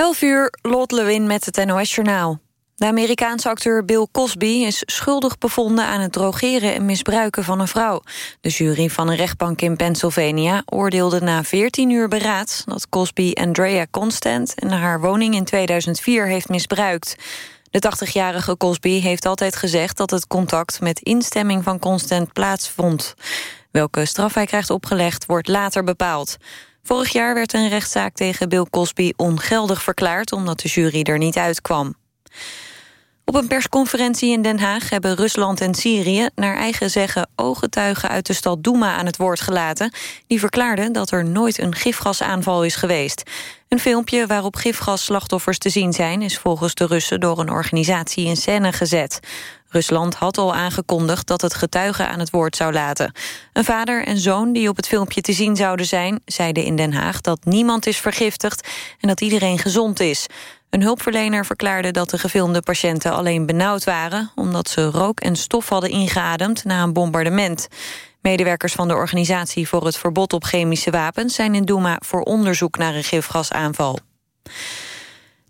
11 uur, Lot Lewin met het NOS-journaal. De Amerikaanse acteur Bill Cosby is schuldig bevonden... aan het drogeren en misbruiken van een vrouw. De jury van een rechtbank in Pennsylvania oordeelde na 14 uur beraad... dat Cosby Andrea Constant in haar woning in 2004 heeft misbruikt. De 80-jarige Cosby heeft altijd gezegd dat het contact... met instemming van Constant plaatsvond. Welke straf hij krijgt opgelegd wordt later bepaald. Vorig jaar werd een rechtszaak tegen Bill Cosby ongeldig verklaard... omdat de jury er niet uitkwam. Op een persconferentie in Den Haag hebben Rusland en Syrië... naar eigen zeggen ooggetuigen uit de stad Douma aan het woord gelaten... die verklaarden dat er nooit een gifgasaanval is geweest. Een filmpje waarop gifgasslachtoffers te zien zijn... is volgens de Russen door een organisatie in scène gezet. Rusland had al aangekondigd dat het getuigen aan het woord zou laten. Een vader en zoon die op het filmpje te zien zouden zijn... zeiden in Den Haag dat niemand is vergiftigd en dat iedereen gezond is. Een hulpverlener verklaarde dat de gefilmde patiënten alleen benauwd waren... omdat ze rook en stof hadden ingeademd na een bombardement. Medewerkers van de Organisatie voor het Verbod op Chemische Wapens... zijn in Douma voor onderzoek naar een gifgasaanval.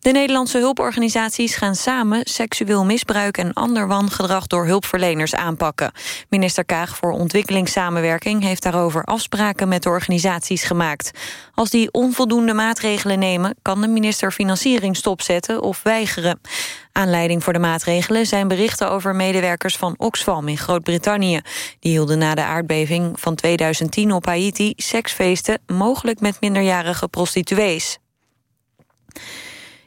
De Nederlandse hulporganisaties gaan samen seksueel misbruik en ander wangedrag door hulpverleners aanpakken. Minister Kaag voor ontwikkelingssamenwerking heeft daarover afspraken met de organisaties gemaakt. Als die onvoldoende maatregelen nemen, kan de minister financiering stopzetten of weigeren. Aanleiding voor de maatregelen zijn berichten over medewerkers van Oxfam in Groot-Brittannië. Die hielden na de aardbeving van 2010 op Haiti seksfeesten, mogelijk met minderjarige prostituees.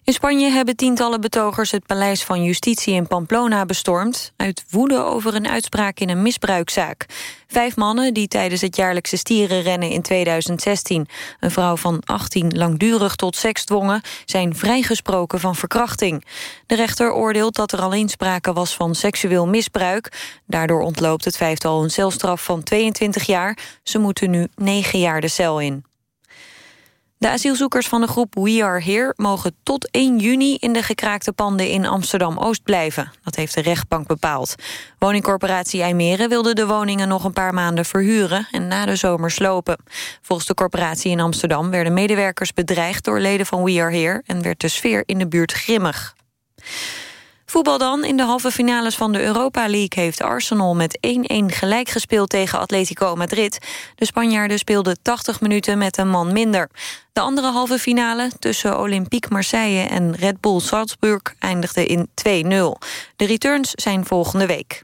In Spanje hebben tientallen betogers het paleis van justitie in Pamplona bestormd... uit woede over een uitspraak in een misbruikzaak. Vijf mannen die tijdens het jaarlijkse stierenrennen in 2016... een vrouw van 18 langdurig tot seks dwongen... zijn vrijgesproken van verkrachting. De rechter oordeelt dat er alleen sprake was van seksueel misbruik. Daardoor ontloopt het vijftal een celstraf van 22 jaar. Ze moeten nu 9 jaar de cel in. De asielzoekers van de groep We Are Here mogen tot 1 juni in de gekraakte panden in Amsterdam-Oost blijven. Dat heeft de rechtbank bepaald. Woningcorporatie IJmeren wilde de woningen nog een paar maanden verhuren en na de zomer slopen. Volgens de corporatie in Amsterdam werden medewerkers bedreigd door leden van We Are Here en werd de sfeer in de buurt grimmig. Voetbal dan. In de halve finales van de Europa League heeft Arsenal met 1-1 gelijk gespeeld tegen Atletico Madrid. De Spanjaarden speelden 80 minuten met een man minder. De andere halve finale tussen Olympique Marseille en Red Bull Salzburg eindigde in 2-0. De returns zijn volgende week.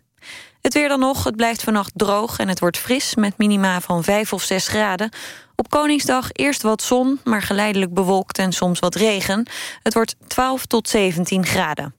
Het weer dan nog, het blijft vannacht droog en het wordt fris... met minima van 5 of 6 graden. Op Koningsdag eerst wat zon, maar geleidelijk bewolkt en soms wat regen. Het wordt 12 tot 17 graden.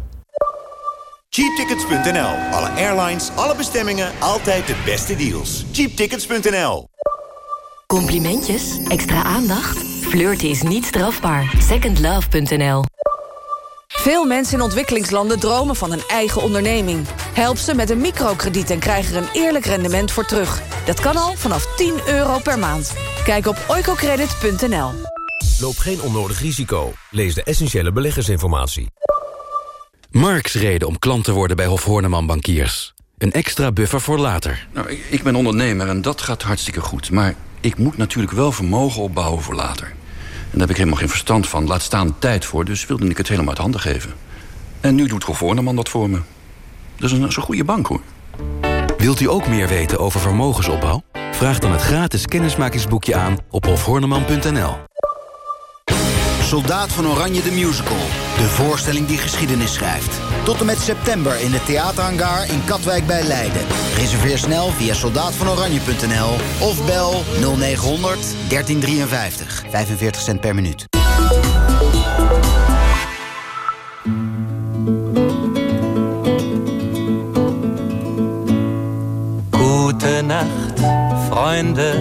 Cheaptickets.nl. Alle airlines, alle bestemmingen, altijd de beste deals. Cheaptickets.nl. Complimentjes? Extra aandacht? Flirten is niet strafbaar. Secondlove.nl. Veel mensen in ontwikkelingslanden dromen van een eigen onderneming. Help ze met een microkrediet en krijg er een eerlijk rendement voor terug. Dat kan al vanaf 10 euro per maand. Kijk op oicocredit.nl. Loop geen onnodig risico. Lees de essentiële beleggersinformatie. Marks reden om klant te worden bij Hof Horneman Bankiers. Een extra buffer voor later. Nou, ik, ik ben ondernemer en dat gaat hartstikke goed. Maar ik moet natuurlijk wel vermogen opbouwen voor later. En daar heb ik helemaal geen verstand van. Laat staan tijd voor, dus wilde ik het helemaal uit handen geven. En nu doet Hof Horneman dat voor me. Dat is een, een goede bank, hoor. Wilt u ook meer weten over vermogensopbouw? Vraag dan het gratis kennismakingsboekje aan op hofhorneman.nl. Soldaat van Oranje de Musical. De voorstelling die geschiedenis schrijft. Tot en met september in de theaterhangar in Katwijk bij Leiden. Reserveer snel via soldaatvanoranje.nl of bel 0900 1353. 45 cent per minuut. Gute Nacht, Freunde.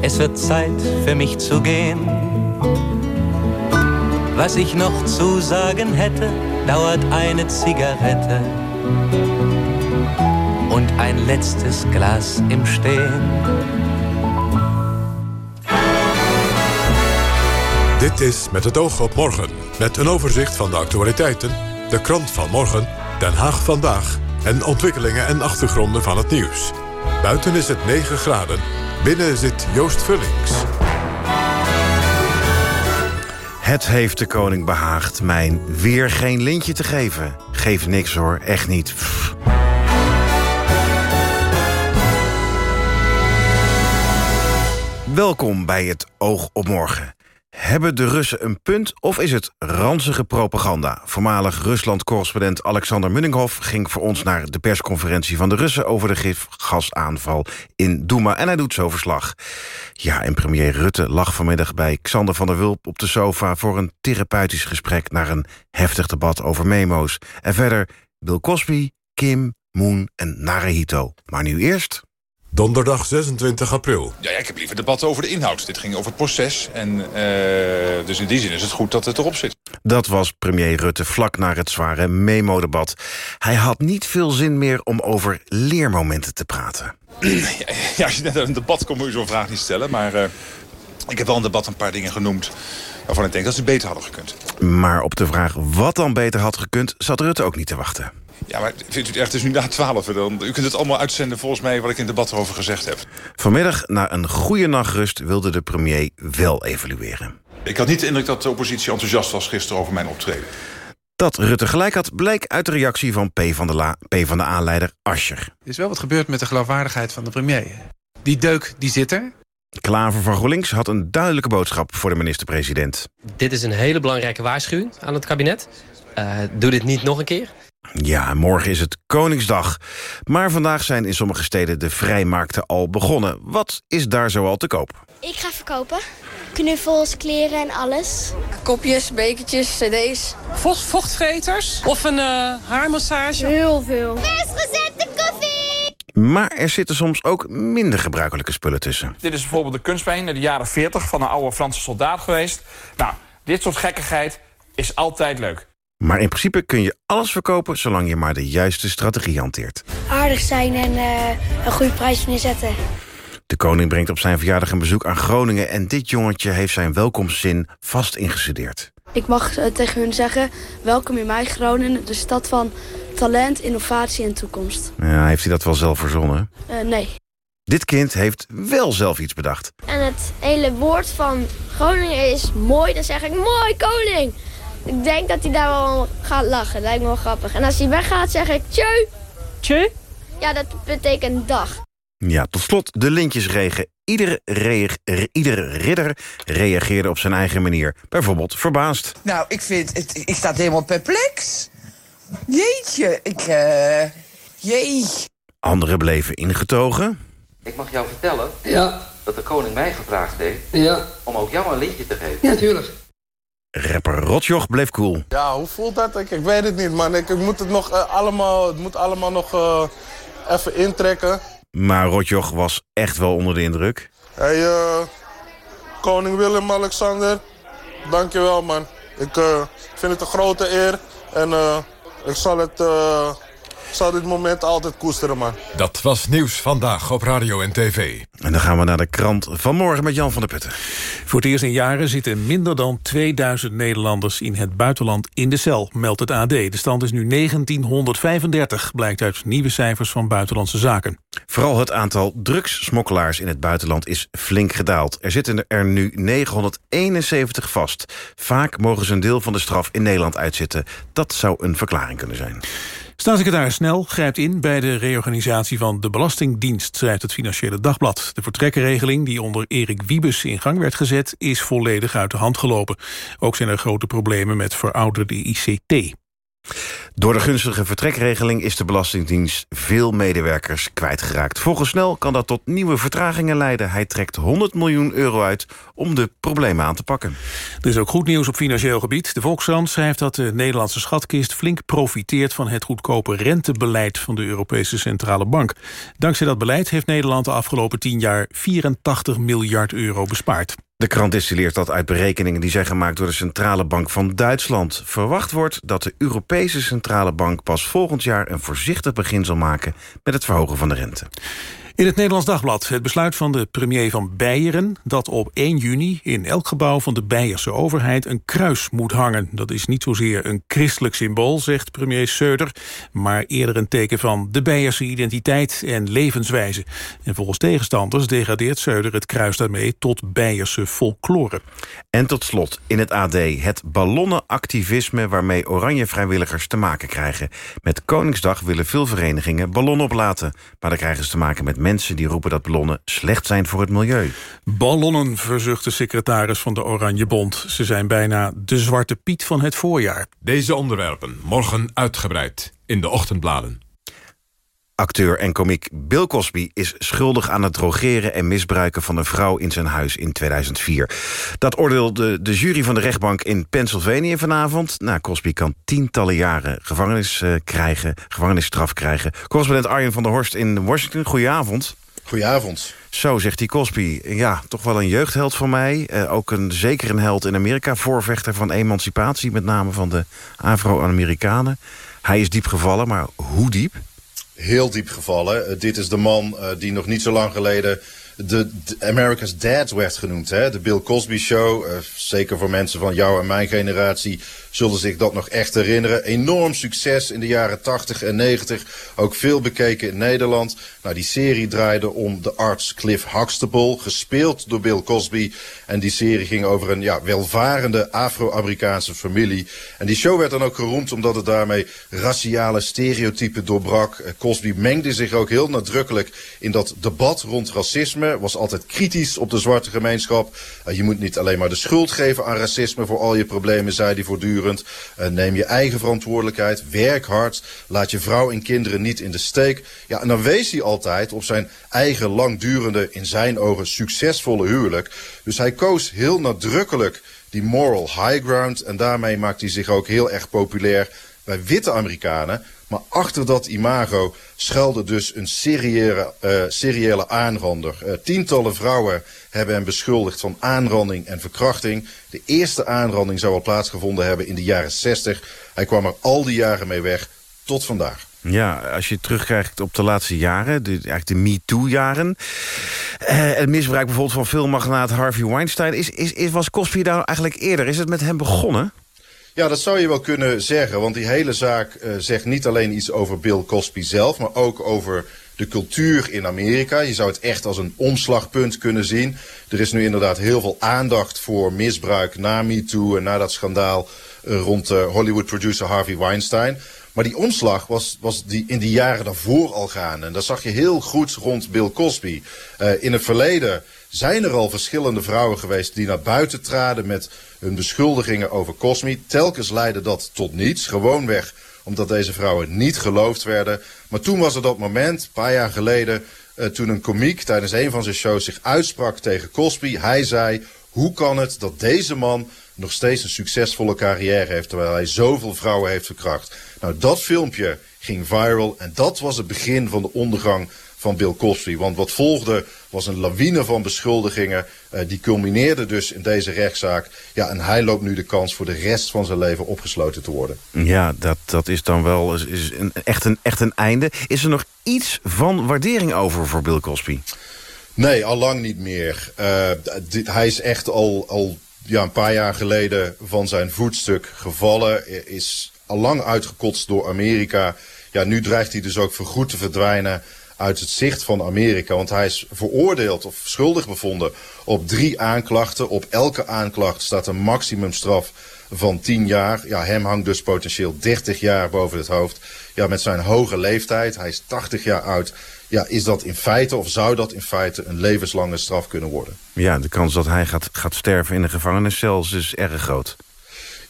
Es wird Zeit für mich zu gehen. Was ich noch zu sagen hätte, dauert eine Zigarette und ein letztes Glas im Stehen. Dit is Met het oog op morgen. Met een overzicht van de actualiteiten, de krant van morgen, Den Haag vandaag... en ontwikkelingen en achtergronden van het nieuws. Buiten is het 9 graden. Binnen zit Joost Vullings. Het heeft de koning behaagd mijn weer geen lintje te geven. Geef niks hoor, echt niet. Welkom bij het Oog op Morgen. Hebben de Russen een punt of is het ranzige propaganda? Voormalig Rusland-correspondent Alexander Munninghoff... ging voor ons naar de persconferentie van de Russen... over de gifgasaanval in Douma en hij doet zo verslag. Ja, en premier Rutte lag vanmiddag bij Xander van der Wulp op de sofa... voor een therapeutisch gesprek naar een heftig debat over memo's. En verder Bill Cosby, Kim, Moon en Narahito. Maar nu eerst... Donderdag 26 april. Ja, ja, ik heb liever debatten over de inhoud. Dit ging over het proces. En, uh, dus in die zin is het goed dat het erop zit. Dat was premier Rutte vlak na het zware memo-debat. Hij had niet veel zin meer om over leermomenten te praten. Ja, als je net uit een debat komt, moet je zo'n vraag niet stellen. Maar uh, ik heb wel een debat een paar dingen genoemd... waarvan ik denk dat ze beter hadden gekund. Maar op de vraag wat dan beter had gekund... zat Rutte ook niet te wachten. Ja, maar vindt u het echt, het is nu na twaalf. Dan, u kunt het allemaal uitzenden volgens mij wat ik in het debat erover gezegd heb. Vanmiddag, na een goede nachtrust, wilde de premier wel evalueren. Ik had niet de indruk dat de oppositie enthousiast was gisteren over mijn optreden. Dat Rutte gelijk had, bleek uit de reactie van P van de, La, P van de aanleider Ascher. Er is wel wat gebeurd met de geloofwaardigheid van de premier. Die deuk, die zit er. Klaver van GroenLinks had een duidelijke boodschap voor de minister-president. Dit is een hele belangrijke waarschuwing aan het kabinet. Uh, doe dit niet nog een keer. Ja, morgen is het Koningsdag. Maar vandaag zijn in sommige steden de vrijmarkten al begonnen. Wat is daar zoal te koop? Ik ga verkopen. Knuffels, kleren en alles. Kopjes, bekertjes, cd's. Vocht, vochtvreters of een uh, haarmassage. Heel veel. Persgezette koffie! Maar er zitten soms ook minder gebruikelijke spullen tussen. Dit is bijvoorbeeld de kunstbeen uit de jaren 40 van een oude Franse soldaat geweest. Nou, dit soort gekkigheid is altijd leuk. Maar in principe kun je alles verkopen zolang je maar de juiste strategie hanteert. Aardig zijn en uh, een goede prijs neerzetten. De koning brengt op zijn verjaardag een bezoek aan Groningen... en dit jongetje heeft zijn welkomstzin vast ingestudeerd. Ik mag uh, tegen hun zeggen, welkom in mijn Groningen... de stad van talent, innovatie en toekomst. Ja, heeft hij dat wel zelf verzonnen? Uh, nee. Dit kind heeft wel zelf iets bedacht. En het hele woord van Groningen is mooi. Dan zeg ik, mooi koning! Ik denk dat hij daar wel gaat lachen. Lijkt me wel grappig. En als hij weggaat, zeg ik tjeu. Tjeu? Ja, dat betekent dag. Ja, tot slot de lintjesregen. Iedere, re iedere ridder reageerde op zijn eigen manier. Bijvoorbeeld verbaasd. Nou, ik vind, het, ik sta helemaal perplex. Jeetje, ik, uh, jee. Anderen bleven ingetogen. Ik mag jou vertellen ja. dat de koning mij gevraagd heeft... Ja. om ook jou een lintje te geven. Ja, tuurlijk. Rapper Rotjoch bleef cool. Ja, hoe voelt dat? Ik, ik weet het niet, man. Ik, ik moet het nog uh, allemaal, het moet allemaal nog uh, even intrekken. Maar Rotjoch was echt wel onder de indruk. Hey, uh, koning Willem-Alexander, dankjewel, man. Ik vind het een grote eer en ik zal het... Zal dit moment altijd koesteren, man. Dat was Nieuws Vandaag op Radio en TV. En dan gaan we naar de krant van morgen met Jan van der Putten. Voor het eerst in jaren zitten minder dan 2000 Nederlanders in het buitenland in de cel, meldt het AD. De stand is nu 1935, blijkt uit nieuwe cijfers van Buitenlandse Zaken. Vooral het aantal drugssmokkelaars in het buitenland is flink gedaald. Er zitten er nu 971 vast. Vaak mogen ze een deel van de straf in Nederland uitzitten. Dat zou een verklaring kunnen zijn. Staatssecretaris Snel grijpt in bij de reorganisatie van de Belastingdienst, schrijft het Financiële Dagblad. De vertrekkenregeling die onder Erik Wiebes in gang werd gezet, is volledig uit de hand gelopen. Ook zijn er grote problemen met verouderde ICT. Door de gunstige vertrekregeling is de Belastingdienst veel medewerkers kwijtgeraakt. Volgens Snel kan dat tot nieuwe vertragingen leiden. Hij trekt 100 miljoen euro uit om de problemen aan te pakken. Er is ook goed nieuws op financieel gebied. De Volkskrant schrijft dat de Nederlandse schatkist flink profiteert van het goedkope rentebeleid van de Europese Centrale Bank. Dankzij dat beleid heeft Nederland de afgelopen 10 jaar 84 miljard euro bespaard. De krant distilleert dat uit berekeningen die zijn gemaakt door de Centrale Bank van Duitsland. Verwacht wordt dat de Europese Centrale Bank pas volgend jaar een voorzichtig begin zal maken met het verhogen van de rente. In het Nederlands Dagblad het besluit van de premier van Beieren... dat op 1 juni in elk gebouw van de Beierse overheid een kruis moet hangen. Dat is niet zozeer een christelijk symbool, zegt premier Söder... maar eerder een teken van de Beierse identiteit en levenswijze. En volgens tegenstanders degradeert Söder het kruis daarmee... tot Beierse folklore. En tot slot in het AD het ballonnenactivisme... waarmee oranje vrijwilligers te maken krijgen. Met Koningsdag willen veel verenigingen ballonnen oplaten... maar dan krijgen ze te maken met mensen die roepen dat ballonnen slecht zijn voor het milieu. Ballonnen, verzucht de secretaris van de Oranje Bond. Ze zijn bijna de zwarte piet van het voorjaar. Deze onderwerpen morgen uitgebreid in de ochtendbladen. Acteur en komiek Bill Cosby is schuldig aan het drogeren en misbruiken van een vrouw in zijn huis in 2004. Dat oordeelde de jury van de rechtbank in Pennsylvania vanavond. Nou, Cosby kan tientallen jaren gevangenis uh, krijgen, gevangenisstraf krijgen. Correspondent Arjen van der Horst in Washington, goedenavond. Goedenavond. Zo, zegt die Cosby. Ja, toch wel een jeugdheld voor mij. Uh, ook een, zeker een held in Amerika. Voorvechter van emancipatie, met name van de Afro-Amerikanen. Hij is diep gevallen, maar hoe diep? Heel diep gevallen. Uh, dit is de man uh, die nog niet zo lang geleden de, America's Dad werd genoemd. Hè? De Bill Cosby Show. Uh, zeker voor mensen van jou en mijn generatie zullen zich dat nog echt herinneren. Enorm succes in de jaren 80 en 90. Ook veel bekeken in Nederland. Nou, die serie draaide om de arts Cliff Huxtable, gespeeld door Bill Cosby. En die serie ging over een ja, welvarende Afro-Amerikaanse familie. En die show werd dan ook geroemd omdat het daarmee raciale stereotypen doorbrak. Cosby mengde zich ook heel nadrukkelijk in dat debat rond racisme. Was altijd kritisch op de zwarte gemeenschap. Uh, je moet niet alleen maar de schuld geven aan racisme voor al je problemen, zei hij voortdurend. Uh, neem je eigen verantwoordelijkheid, werk hard, laat je vrouw en kinderen niet in de steek. Ja, en dan wees hij altijd op zijn eigen langdurende, in zijn ogen succesvolle huwelijk. Dus hij koos heel nadrukkelijk die moral high ground en daarmee maakt hij zich ook heel erg populair bij witte Amerikanen. Maar achter dat imago schuilde dus een seriële, uh, aanrander. Uh, tientallen vrouwen hebben hem beschuldigd van aanranding en verkrachting. De eerste aanranding zou al plaatsgevonden hebben in de jaren 60. Hij kwam er al die jaren mee weg, tot vandaag. Ja, als je terugkijkt op de laatste jaren, de, eigenlijk de MeToo-jaren... Uh, het misbruik bijvoorbeeld van filmmagnaat Harvey Weinstein... Is, is, was Cosby daar eigenlijk eerder? Is het met hem begonnen? Ja, dat zou je wel kunnen zeggen. Want die hele zaak uh, zegt niet alleen iets over Bill Cosby zelf... maar ook over de cultuur in Amerika. Je zou het echt als een omslagpunt kunnen zien. Er is nu inderdaad heel veel aandacht voor misbruik na MeToo... en na dat schandaal uh, rond uh, Hollywood-producer Harvey Weinstein... Maar die omslag was, was die in die jaren daarvoor al gaande. En dat zag je heel goed rond Bill Cosby. In het verleden zijn er al verschillende vrouwen geweest die naar buiten traden met hun beschuldigingen over Cosby. Telkens leidde dat tot niets. Gewoonweg omdat deze vrouwen niet geloofd werden. Maar toen was er dat moment, een paar jaar geleden, uh, toen een komiek tijdens een van zijn shows zich uitsprak tegen Cosby. Hij zei, hoe kan het dat deze man nog steeds een succesvolle carrière heeft... terwijl hij zoveel vrouwen heeft verkracht. Nou, dat filmpje ging viral en dat was het begin van de ondergang van Bill Cosby. Want wat volgde was een lawine van beschuldigingen. Uh, die culmineerde dus in deze rechtszaak. Ja, en hij loopt nu de kans voor de rest van zijn leven opgesloten te worden. Ja, dat, dat is dan wel is een, echt, een, echt een einde. Is er nog iets van waardering over voor Bill Cosby? Nee, al lang niet meer. Uh, dit, hij is echt al, al ja, een paar jaar geleden van zijn voetstuk gevallen. Is al lang uitgekotst door Amerika. Ja, nu dreigt hij dus ook voorgoed te verdwijnen uit het zicht van Amerika. Want hij is veroordeeld of schuldig bevonden op drie aanklachten. Op elke aanklacht staat een maximumstraf van 10 jaar. Ja, hem hangt dus potentieel 30 jaar boven het hoofd. Ja, met zijn hoge leeftijd, hij is 80 jaar oud... Ja, is dat in feite, of zou dat in feite een levenslange straf kunnen worden? Ja, de kans dat hij gaat, gaat sterven in een gevangeniscel is erg groot.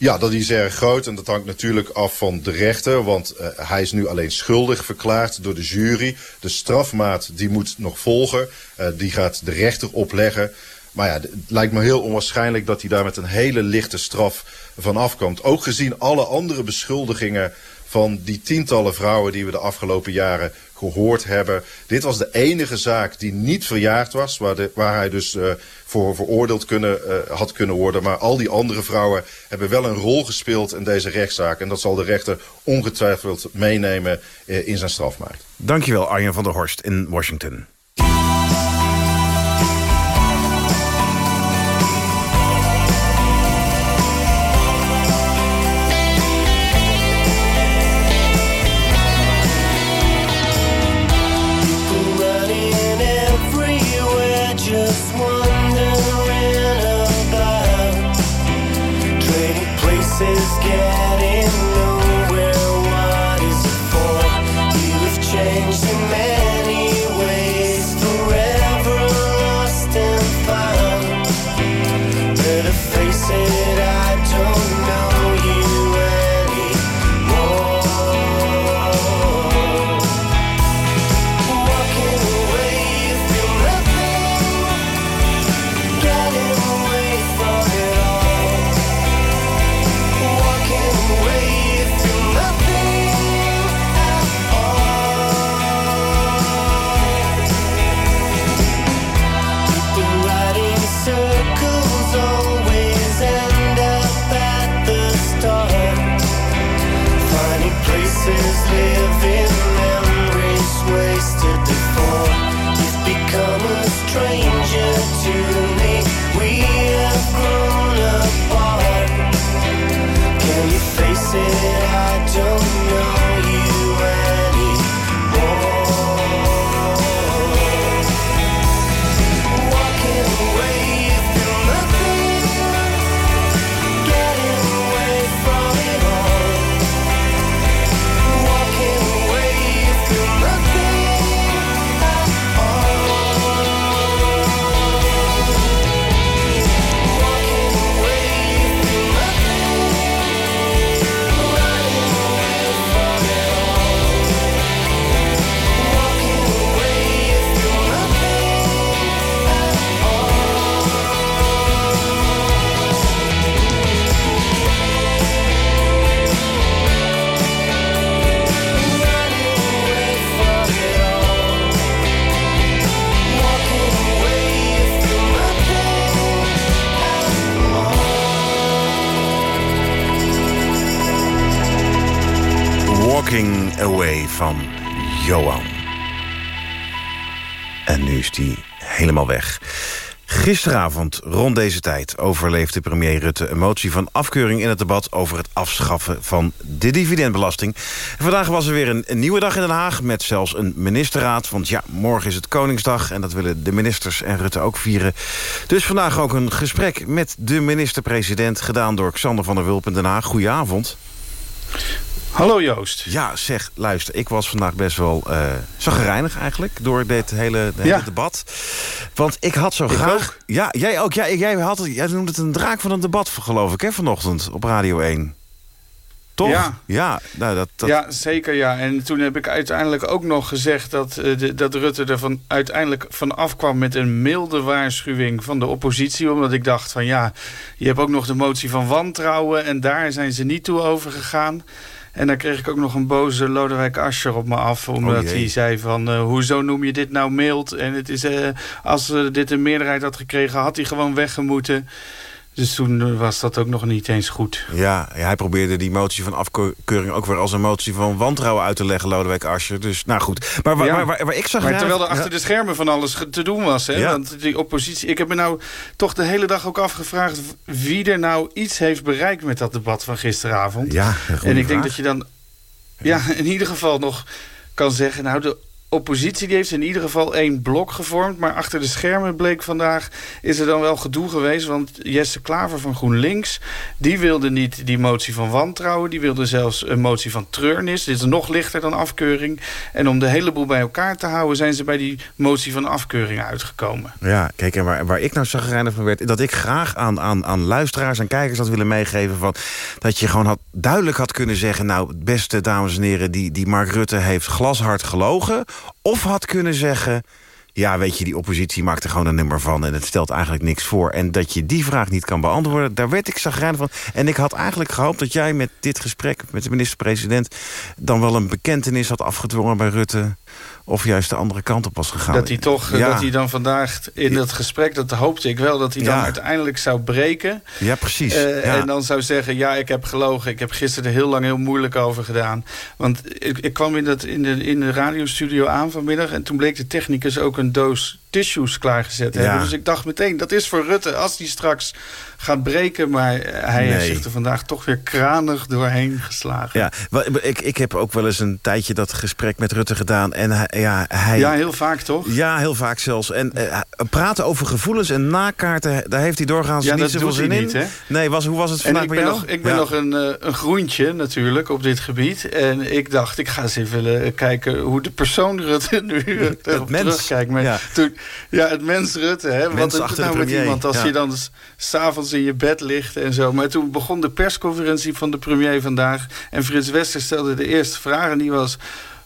Ja, dat is erg groot en dat hangt natuurlijk af van de rechter. Want uh, hij is nu alleen schuldig verklaard door de jury. De strafmaat die moet nog volgen. Uh, die gaat de rechter opleggen. Maar ja, het lijkt me heel onwaarschijnlijk dat hij daar met een hele lichte straf van afkomt. Ook gezien alle andere beschuldigingen van die tientallen vrouwen die we de afgelopen jaren gehoord hebben. Dit was de enige zaak die niet verjaard was, waar, waar hij dus uh, voor veroordeeld kunnen, uh, had kunnen worden. Maar al die andere vrouwen hebben wel een rol gespeeld in deze rechtszaak. En dat zal de rechter ongetwijfeld meenemen uh, in zijn strafmaat. Dankjewel Arjen van der Horst in Washington. Helemaal weg. Gisteravond, rond deze tijd, overleefde premier Rutte... een motie van afkeuring in het debat over het afschaffen van de dividendbelasting. En vandaag was er weer een, een, nieuwe dag in Den Haag... met zelfs een ministerraad, want ja, morgen is het Koningsdag... en dat willen de ministers en Rutte ook vieren. Dus vandaag ook een gesprek met de minister-president... gedaan door Xander van der Wulp in Den Haag. Goedenavond. Hallo Joost. Ja, zeg, luister, ik was vandaag best wel uh, zaggerijnig eigenlijk... door dit hele, de hele ja. debat. Want ik had zo ik graag... Ook. Ja, jij ook. Ja, jij, had, jij noemde het een draak van een debat, geloof ik, hè, vanochtend op Radio 1. Toch? Ja, ja, nou, dat, dat... ja zeker ja. En toen heb ik uiteindelijk ook nog gezegd... dat, uh, de, dat Rutte er van, uiteindelijk van afkwam met een milde waarschuwing van de oppositie. Omdat ik dacht van ja, je hebt ook nog de motie van wantrouwen... en daar zijn ze niet toe overgegaan. En dan kreeg ik ook nog een boze Lodewijk Asscher op me af. Omdat oh hij zei van, uh, hoezo noem je dit nou mild? En het is, uh, als uh, dit een meerderheid had gekregen, had hij gewoon weggemoeten. Dus toen was dat ook nog niet eens goed. Ja, hij probeerde die motie van afkeuring ook weer als een motie van wantrouwen uit te leggen, Lodewijk Asscher. Dus, nou goed. Maar waar, ja. waar, waar, waar ik zag... Maar terwijl er achter de schermen van alles te doen was. Hè? Ja. Want die oppositie... Ik heb me nou toch de hele dag ook afgevraagd... wie er nou iets heeft bereikt met dat debat van gisteravond. Ja, En ik denk dat je dan... Ja, in ieder geval nog kan zeggen... nou, de oppositie die heeft in ieder geval één blok gevormd. Maar achter de schermen bleek vandaag is er dan wel gedoe geweest. Want Jesse Klaver van GroenLinks, die wilde niet die motie van wantrouwen. Die wilde zelfs een motie van treurnis. Dit is nog lichter dan afkeuring. En om de hele boel bij elkaar te houden... zijn ze bij die motie van afkeuring uitgekomen. Ja, kijk, en waar, waar ik nou zagrijnig van werd... dat ik graag aan, aan, aan luisteraars en kijkers had willen meegeven... Van, dat je gewoon had, duidelijk had kunnen zeggen... nou, beste dames en heren, die, die Mark Rutte heeft glashard gelogen... Of had kunnen zeggen... ja, weet je, die oppositie maakt er gewoon een nummer van... en het stelt eigenlijk niks voor. En dat je die vraag niet kan beantwoorden, daar werd ik zagrijnig van. En ik had eigenlijk gehoopt dat jij met dit gesprek... met de minister-president dan wel een bekentenis had afgedwongen bij Rutte of juist de andere kant op was gegaan. Dat hij toch, Ja. dat hij dan vandaag in dat gesprek, dat hoopte ik wel, dat hij dan Ja. uiteindelijk zou breken. Ja, precies. Eh, Ja. En dan zou zeggen, ja, ik heb gelogen. Ik heb gisteren er heel lang heel moeilijk over gedaan. Want ik, ik kwam in, dat, in, de, in de radiostudio aan vanmiddag... en toen bleek de technicus ook een doos tissues klaargezet Ja. hebben. Dus ik dacht meteen, dat is voor Rutte als hij straks gaat breken. Maar hij heeft zich er vandaag toch weer kranig doorheen geslagen. Ja, ik, ik heb ook wel eens een tijdje dat gesprek met Rutte gedaan. En hij, ja, hij, Ja, heel vaak toch? Ja, heel vaak zelfs. En eh, praten over gevoelens en nakaarten, daar heeft hij doorgaans Ja, niet zoveel zin in. niet, hè? Nee, was, hoe was het En vandaag ik bij ben, jou? nog, ik ben Ja. nog een, eh, een groentje natuurlijk op dit gebied. En ik dacht, ik ga eens even eh, kijken hoe de persoon Rutte nu erop mens. terugkijkt. Maar Ja. toen, ja, het mens Rutte. Hè? Mens Wat is het nou met iemand als ja. je dan s- s'avonds in je bed ligt en zo. Maar toen begon de persconferentie van de premier vandaag. En Frits Wester stelde de eerste vraag en die was...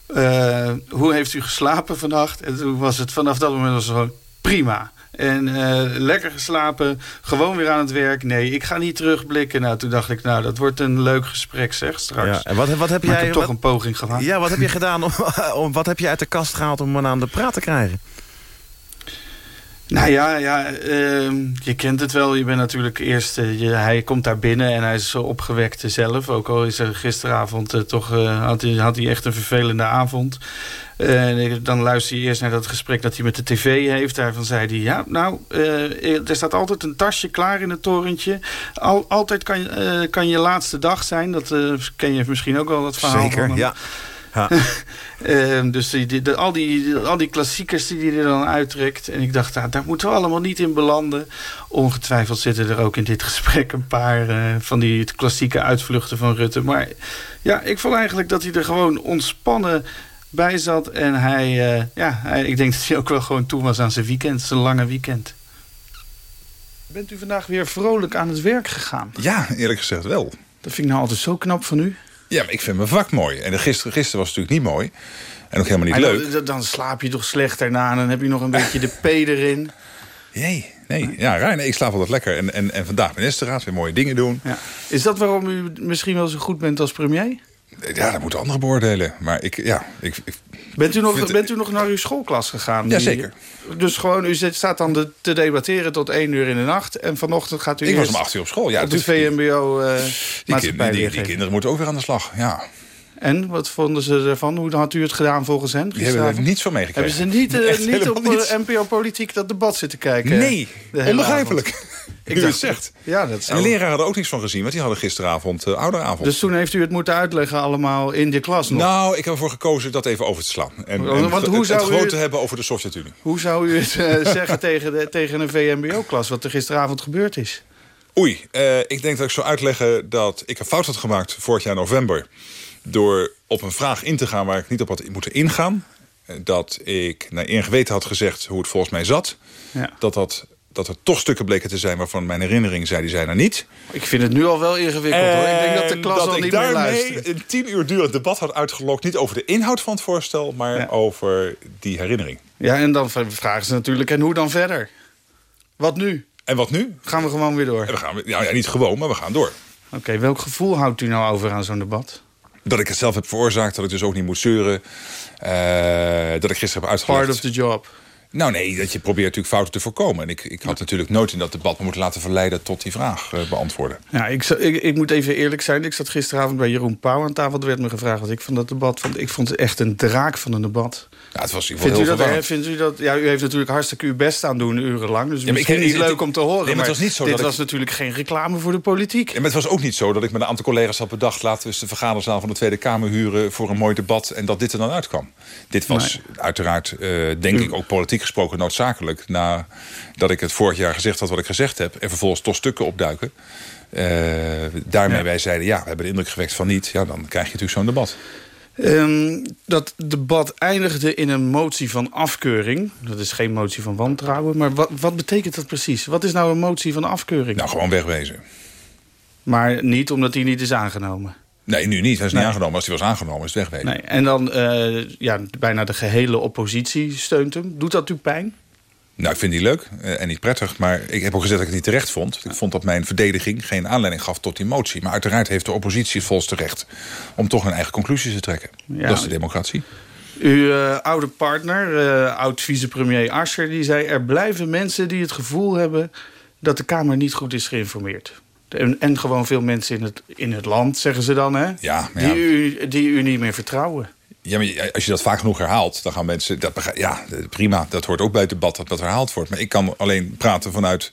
eh, hoe heeft u geslapen vannacht? En toen was het vanaf dat moment gewoon prima. En eh, lekker geslapen, gewoon weer aan het werk. Nee, ik ga niet terugblikken. Nou, toen dacht ik, nou, dat wordt een leuk gesprek, zeg, straks. Ja, en wat, wat heb Maar jij... ik heb toch wat- een poging gedaan. Ja, wat heb je gedaan? Om, om, wat heb je uit de kast gehaald om hem aan de praat te krijgen? Nou ja, ja ehm, je kent het wel. Je bent natuurlijk eerst... eh, je, hij komt daar binnen en hij is zo opgewekt zelf. Ook al is er gisteravond eh, toch... eh, had, hij, had hij echt een vervelende avond. En dan luister je eerst naar dat gesprek dat hij met de tv heeft. Daarvan zei hij... Ja, nou, er staat altijd een tasje klaar in het torentje. Al, altijd kan, kan je laatste dag zijn. Dat ken je misschien ook wel, dat verhaal van Zeker, hem. ja. Ja. Ehm, dus die, de- al, die, al die klassiekers die hij er dan uittrekt. En ik dacht, nou, daar moeten we allemaal niet in belanden. Ongetwijfeld zitten er ook in dit gesprek een paar eh, van die klassieke uitvluchten van Rutte. Maar ja, ik vond eigenlijk dat hij er gewoon ontspannen bij zat. En hij, eh, ja, hij, ik denk dat hij ook wel gewoon toe was aan zijn weekend, zijn lange weekend. Bent u vandaag weer vrolijk aan het werk gegaan? Ja, eerlijk gezegd wel. Dat vind ik nou altijd zo knap van u. Ja, maar ik vind mijn vak mooi. En gisteren, gisteren was het natuurlijk niet mooi. En ook helemaal niet Maar leuk. Dan, dan slaap je toch slecht daarna en dan heb je nog een beetje de P erin. Nee, nee. Ja, raar. Nee, ik slaap altijd lekker. En, en, en vandaag ministerraad, weer mooie dingen doen. Ja. Is dat waarom u misschien wel zo goed bent als premier? Ja, dat moeten anderen beoordelen. Maar ik, ja... Ik, ik Bent u nog, bent u nog naar uw schoolklas gegaan? Ja, Die- zeker. Dus gewoon, u staat dan de- te debatteren tot één uur in de nacht. En vanochtend gaat u Ik was om acht uur op school, ja, op de tuurlijk. VMBO eh die, kind- die, kinderen moeten ook weer aan de slag, ja. En, wat vonden ze ervan? Hoe had u het gedaan volgens hen? Die hebben er niets van meegekregen. Hebben ze niet, eh, niet op niets. eh, NPO Politiek dat debat zitten kijken? Nee, de onbegrijpelijk. Ik dacht, het zegt. Ja, dat En zou... de leraren hadden ook niks van gezien, want die hadden gisteravond eh, ouderavond. Dus toen heeft u het moeten uitleggen allemaal in de klas nog? Nou, ik heb ervoor gekozen dat even over te slaan. En, Want- en want hoe het, zou het u het- te hebben over de Sovjet-Unie. Hoe zou u het eh, zeggen tegen, de, tegen een VMBO-klas, wat er gisteravond gebeurd is? Oei, eh, ik denk dat ik zou uitleggen dat ik een fout had gemaakt vorig jaar november. Door op een vraag in te gaan waar ik niet op had moeten ingaan. Dat ik naar eer en geweten had gezegd hoe het volgens mij zat. Ja. Dat, dat, dat er toch stukken bleken te zijn waarvan mijn herinnering zei, die zijn er niet. Ik vind het nu al wel ingewikkeld hoor. Ik denk dat de klas dat al niet meer luistert. een tien uur durend debat had uitgelokt. Niet over de inhoud van het voorstel, maar over die herinnering. Ja, en dan vragen ze natuurlijk, en hoe dan verder? Wat nu? En wat nu? Gaan we gewoon weer door? En we gaan, ja, ja, niet gewoon, maar we gaan door. Oké, welk gevoel houdt u nou over aan zo'n debat? Dat ik het zelf heb veroorzaakt, dat ik dus ook niet moet zeuren. eh, dat ik gisteren heb uitgelegd. Part of the job. Nou nee, dat je probeert natuurlijk fouten te voorkomen. En ik, ik had natuurlijk nooit in dat debat me moeten laten verleiden tot die vraag eh, beantwoorden. Ja, ik, ik, ik moet even eerlijk zijn. Ik zat gisteravond bij Jeroen Pauw aan tafel. Er werd me gevraagd wat ik van dat debat vond. Ik vond het echt een draak van een debat. Ja, het was Vindt u, dat, hè, vindt u dat... Ja, u heeft natuurlijk hartstikke uw best aan doen urenlang. Dus maar ik- misschien ik- niet leuk om te horen. Nee, maar het was niet zo dit dat was natuurlijk geen reclame voor de politiek. En het was ook niet zo dat ik met een aantal collega's had bedacht... laten we eens de vergaderzaal van de Tweede Kamer huren voor een mooi debat... en dat dit er dan uitkwam. Dit was uiteraard, eh, denk ik, ook politiek gesproken noodzakelijk... nadat ik het vorig jaar gezegd had wat ik gezegd heb... en vervolgens toch stukken opduiken. Eh, daarmee Ja. wij zeiden, ja, we hebben de indruk gewekt van niet... ja, dan krijg je natuurlijk zo'n debat. Ehm, dat debat eindigde in een motie van afkeuring. Dat is geen motie van wantrouwen. Maar wat, wat betekent dat precies? Wat is nou een motie van afkeuring? Nou, gewoon wegwezen. Maar niet omdat die niet is aangenomen. Nee, nu niet. Hij is Nee. niet aangenomen. Als hij was aangenomen, is het wegwezen. Nee. En dan, eh, ja, bijna de gehele oppositie steunt hem. Doet dat u pijn? Nou, ik vind die leuk eh, en niet prettig. Maar ik heb ook gezegd dat ik het niet terecht vond. Ik vond dat mijn verdediging geen aanleiding gaf tot die motie. Maar uiteraard heeft de oppositie volgens terecht... om toch hun eigen conclusies te trekken. Ja. Dat is de democratie. Uw eh, oude partner, eh, oud-vicepremier Asscher, die zei... er blijven mensen die het gevoel hebben dat de Kamer niet goed is geïnformeerd. En, en gewoon veel mensen in het, in het land, zeggen ze dan, hè? Ja. Die, u, die u niet meer vertrouwen. Ja, maar als je dat vaak genoeg herhaalt, dan gaan mensen... Dat, ja, prima, dat hoort ook bij het debat dat dat herhaald wordt. Maar ik kan alleen praten vanuit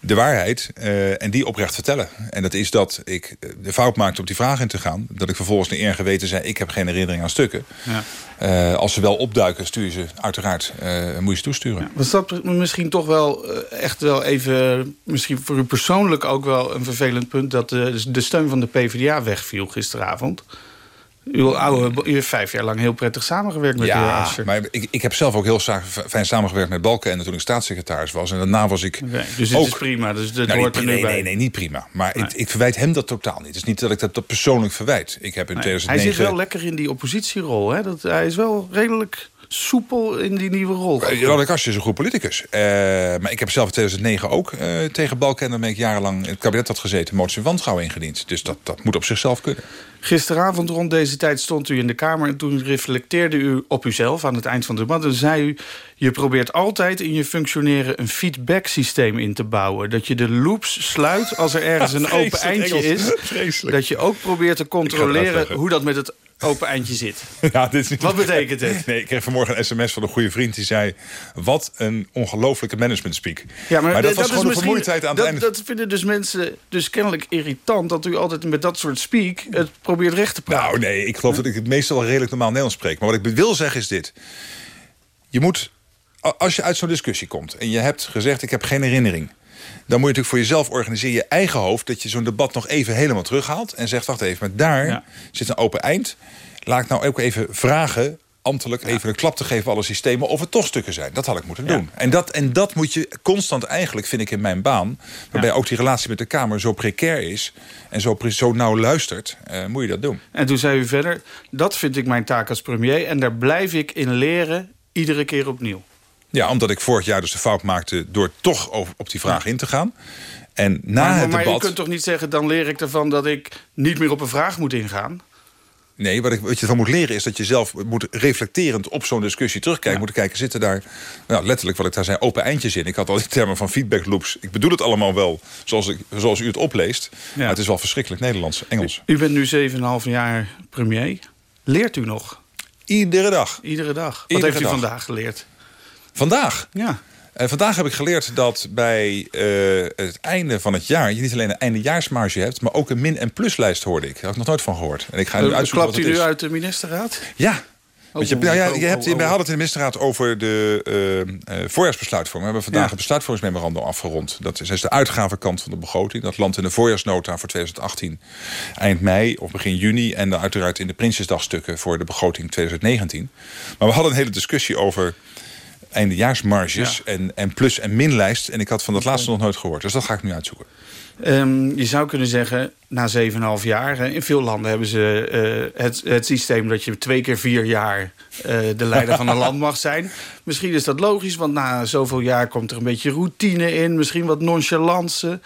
de waarheid eh, en die oprecht vertellen. En dat is dat ik eh, de fout maakte op die vraag in te gaan. Dat ik vervolgens in eer en geweten zei... ik heb geen herinnering aan stukken. Ja. Eh, als ze wel opduiken, stuur je ze uiteraard. eh, moet je ze toesturen. Was dat misschien toch wel echt wel even... misschien voor u persoonlijk ook wel een vervelend punt... dat de, de steun van de PvdA wegviel gisteravond? Uw oude, u heeft vijf jaar lang heel prettig samengewerkt met de heer Ja, Asscher. maar ik, ik heb zelf ook heel fijn samengewerkt met Balken... en toen ik staatssecretaris was. En daarna was ik dus het ook... is prima, dus dat Nou, hoort er nu nee, bij. nee, nee, niet prima. Maar ik, ik verwijt hem dat totaal niet. Het is niet dat ik dat, dat persoonlijk verwijt. Ik heb in Nee, 2009... Hij zit wel lekker in die oppositierol. Hè? Dat, hij is wel redelijk soepel in die nieuwe rol. Eh, Radek Asscher is een goed politicus. Eh, maar ik heb zelf in 2009 ook eh, tegen Balken... en daarmee ik jarenlang in het kabinet had gezeten... motie van wantrouwen ingediend. Dus dat, dat moet op zichzelf kunnen. Gisteravond rond deze tijd stond u in de Kamer... en toen reflecteerde u op uzelf aan het eind van het debat. En zei u, je probeert altijd in je functioneren... een feedback-systeem in te bouwen. Dat je de loops sluit als er ergens een open eindje Engels. is. Vreselijk. Dat je ook probeert te controleren hoe dat met het open eindje zit. Ja, dit is niet Wat betekent het? Nee, ik kreeg vanmorgen een sms van een goede vriend die zei... wat een ongelofelijke management speak. Ja, maar, dat dat was gewoon de misschien- vermoeidheid aan het einde. dat vinden dus mensen dus kennelijk irritant... dat u altijd met dat soort speak het probeert recht te praten. Nou nee, ik geloof dat ik het meestal redelijk normaal Nederlands spreek. Maar wat ik wil zeggen is dit. Je moet, als je uit zo'n discussie komt... en je hebt gezegd, ik heb geen herinnering... dan moet je natuurlijk voor jezelf organiseren, je eigen hoofd... dat je zo'n debat nog even helemaal terughaalt... en zegt, wacht even, maar daar zit een open eind. Laat ik nou ook even vragen ambtelijk even een klap te geven... alle systemen, of het toch stukken zijn. Dat had ik moeten doen. En, dat, en dat moet je constant eigenlijk, vind ik in mijn baan... waarbij ook die relatie met de Kamer zo precair is... en zo, zo nauw luistert, eh, moet je dat doen. En toen zei u verder, dat vind ik mijn taak als premier... en daar blijf ik in leren, iedere keer opnieuw. Ja, omdat ik vorig jaar dus de fout maakte... door toch op die vraag in te gaan. En na maar, het maar debat... u kunt toch niet zeggen, dan leer ik ervan... dat ik niet meer op een vraag moet ingaan? Nee, wat, ik, wat je ervan moet leren is dat je zelf moet reflecterend op zo'n discussie terugkijken. Moet kijken, zitten daar nou, letterlijk wat ik daar zei, open eindjes in. Ik had al die termen van feedback loops. Ik bedoel het allemaal wel zoals, ik, zoals u het opleest. Maar het is wel verschrikkelijk Nederlands, Engels. U bent nu 7,5 jaar premier. Leert u nog? Iedere dag. Iedere dag. Wat Iedere heeft u dag. vandaag geleerd? Vandaag? Ja. Eh, vandaag heb ik geleerd dat bij eh, het einde van het jaar... je niet alleen een eindejaarsmarge hebt... maar ook een min- en pluslijst hoorde ik. Daar had ik nog nooit van gehoord. En ik ga nu Eh, uitzoeken Klapt wat u het nu is. uit de ministerraad? Ja. Want je, nou ja, oh, je hebt, oh, oh. wij hadden het in de ministerraad over de eh, voorjaarsbesluitvorming. We hebben vandaag Ja. het besluitvormingsmemorandum afgerond. Dat is, is de uitgavenkant van de begroting. Dat landt in de voorjaarsnota voor 2018 eind mei of begin juni. En dan uiteraard in de Prinsjesdagstukken voor de begroting 2019. Maar we hadden een hele discussie over eindejaarsmarges en, en plus- en minlijst. En ik had van dat laatste nog nooit gehoord. Dus dat ga ik nu uitzoeken. Ehm, je zou kunnen zeggen, na 7,5 jaar... in veel landen hebben ze eh, het, het systeem... dat je twee keer vier jaar eh, de leider van een land mag zijn. Misschien is dat logisch, want na zoveel jaar... komt er een beetje routine in, misschien wat nonchalance.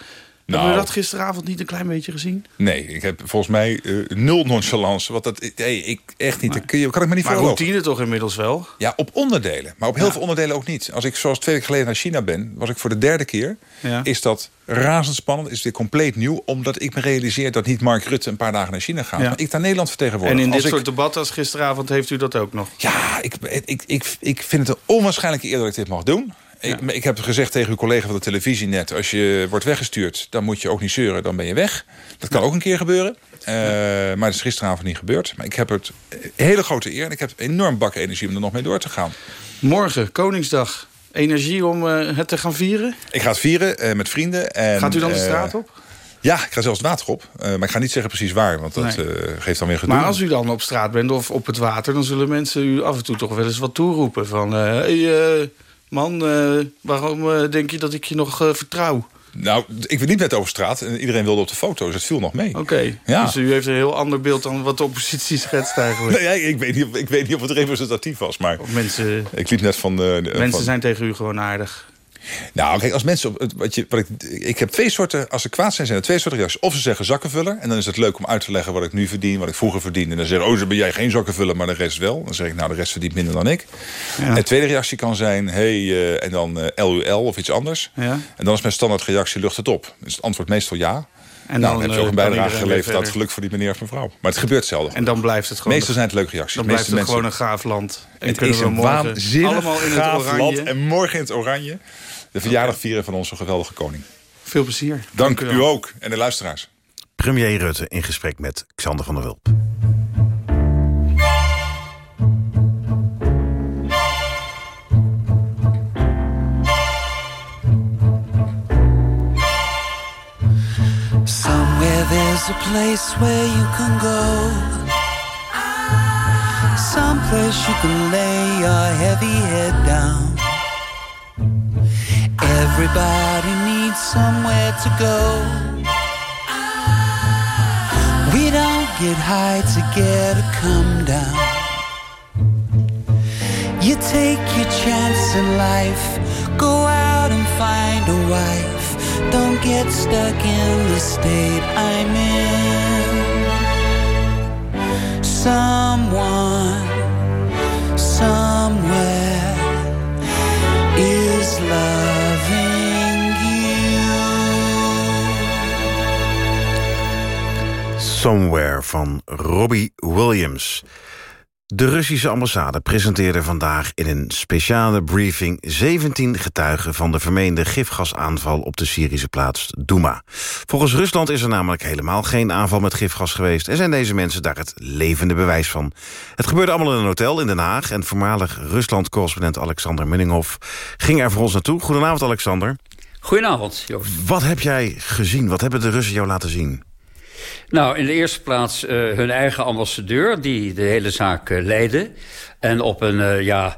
Hebben we Nou. dat gisteravond niet een klein beetje gezien? Nee, ik heb volgens mij eh, nul nonchalance. Wat dat, hey, ik echt niet. Je- kan ik me niet Maar voorstellen. routine toch inmiddels wel? Ja, op onderdelen. Maar op heel veel onderdelen ook niet. Als ik zoals twee weken geleden naar China ben... was ik voor de derde keer. Ja. Is dat razendspannend. Is dit compleet nieuw. Omdat ik me realiseer dat niet Mark Rutte... een paar dagen naar China gaat. Ja. Maar ik naar Nederland vertegenwoordig. En in dit Als ik- soort debatten als gisteravond heeft u dat ook nog? Ja, ik, ik, ik, ik vind het een onwaarschijnlijke eer dat ik dit mag doen. Ik, ik heb gezegd tegen uw collega van de televisie net... als je wordt weggestuurd, dan moet je ook niet zeuren. Dan ben je weg. Dat kan ook een keer gebeuren. Eh, maar dat is gisteravond niet gebeurd. Maar ik heb het een hele grote eer. En ik heb enorm bakken energie om er nog mee door te gaan. Morgen, Koningsdag. Energie om eh, het te gaan vieren? Ik ga het vieren eh, met vrienden. En, Gaat u dan de eh, straat op? Ja, ik ga zelfs het water op. Eh, maar ik ga niet zeggen precies waar, want dat Nee. eh, geeft dan weer gedoe. Maar als u dan op straat bent of op het water... dan zullen mensen u af en toe toch wel eens wat toeroepen. Van, eh, hey, eh, man, eh, waarom eh, denk je dat ik je nog eh, vertrouw? Nou, ik niet met over straat. En iedereen wilde op de foto, dus het viel nog mee. Oké, Ja. dus u heeft een heel ander beeld dan wat de oppositie schetst eigenlijk. Nee, ik, weet niet, of- ik weet niet of het representatief was, maar... mensen, ik liep net van... de- mensen van- zijn tegen u gewoon aardig. Nou, kijk, als mensen... op het- Wat je, wat ik, ik heb twee soorten... Als ze kwaad zijn, zijn er twee soorten reacties. Of ze zeggen zakkenvuller. En dan is het leuk om uit te leggen wat ik nu verdien, wat ik vroeger verdiende. En dan zeggen oh, zo ben jij geen zakkenvuller, maar de rest wel. Dan zeg ik, nou, de rest verdient minder dan ik. En de tweede reactie kan zijn, hey, eh, en dan eh, LUL of iets anders. Ja. En dan is mijn standaard reactie, lucht het op. Dus het antwoord meestal ja. En dan, dan, heb je eh, ook een bijdrage geleverd het geluk voor die meneer of mevrouw. Maar het gebeurt zelden. En dan blijft het gewoon... Meestal zijn het leuke reacties. Dan blijft het mensen- gewoon een gaaf land. En het is we een waanzinnig allemaal in het gaaf oranje. land. En morgen in het oranje. De verjaardag vieren van onze geweldige koning. Veel plezier. Dank, u u wel. ook. En de luisteraars. Premier Rutte in gesprek met Xander van der Wulp. Somewhere there's a place where you can go. Someplace you can lay your heavy head down. Everybody needs somewhere to go. We don't get high to get a come down. You take your chance in life, go out and find a wife. Don't get stuck in the state I'm in. Someone, somewhere Somewhere van Robbie Williams. De Russische ambassade presenteerde vandaag in een speciale briefing... 17 getuigen van de vermeende gifgasaanval op de Syrische plaats Douma. Volgens Rusland is er namelijk helemaal geen aanval met gifgas geweest... en zijn deze mensen daar het levende bewijs van. Het gebeurde allemaal in een hotel in Den Haag... en voormalig Rusland-correspondent Alexander Munninghoff ging er voor ons naartoe. Goedenavond, Alexander. Goedenavond, Joost. Wat heb jij gezien? Wat hebben de Russen jou laten zien? Nou, in de eerste plaats uh, hun eigen ambassadeur... die de hele zaak uh, leidde. En op een, uh, ja,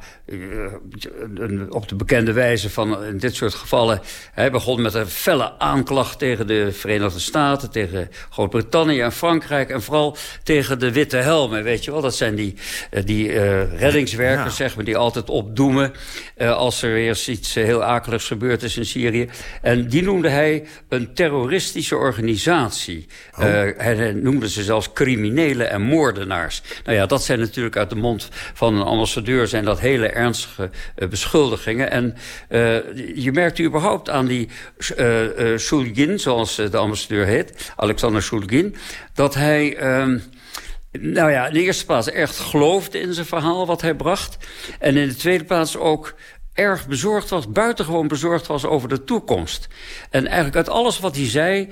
op de bekende wijze van in dit soort gevallen... hij begon met een felle aanklacht tegen de Verenigde Staten... tegen Groot-Brittannië en Frankrijk... en vooral tegen de Witte Helmen, weet je wel. Dat zijn die, die reddingswerkers, ja. zeg maar, die altijd opdoemen... als er weer iets heel akeligs gebeurd is in Syrië. En die noemde hij een terroristische organisatie. Oh. hij noemde ze zelfs criminelen en moordenaars. Nou ja, dat zijn natuurlijk uit de mond van een ambassadeur... zijn dat hele ernstige uh, beschuldigingen. En uh, je merkt überhaupt aan die uh, Shulgin, zoals de ambassadeur heet... Alexander Shulgin, dat hij... Um, nou ja, in de eerste plaats echt geloofde in zijn verhaal wat hij bracht. En in de tweede plaats ook erg bezorgd was, buitengewoon bezorgd was over de toekomst. En eigenlijk uit alles wat hij zei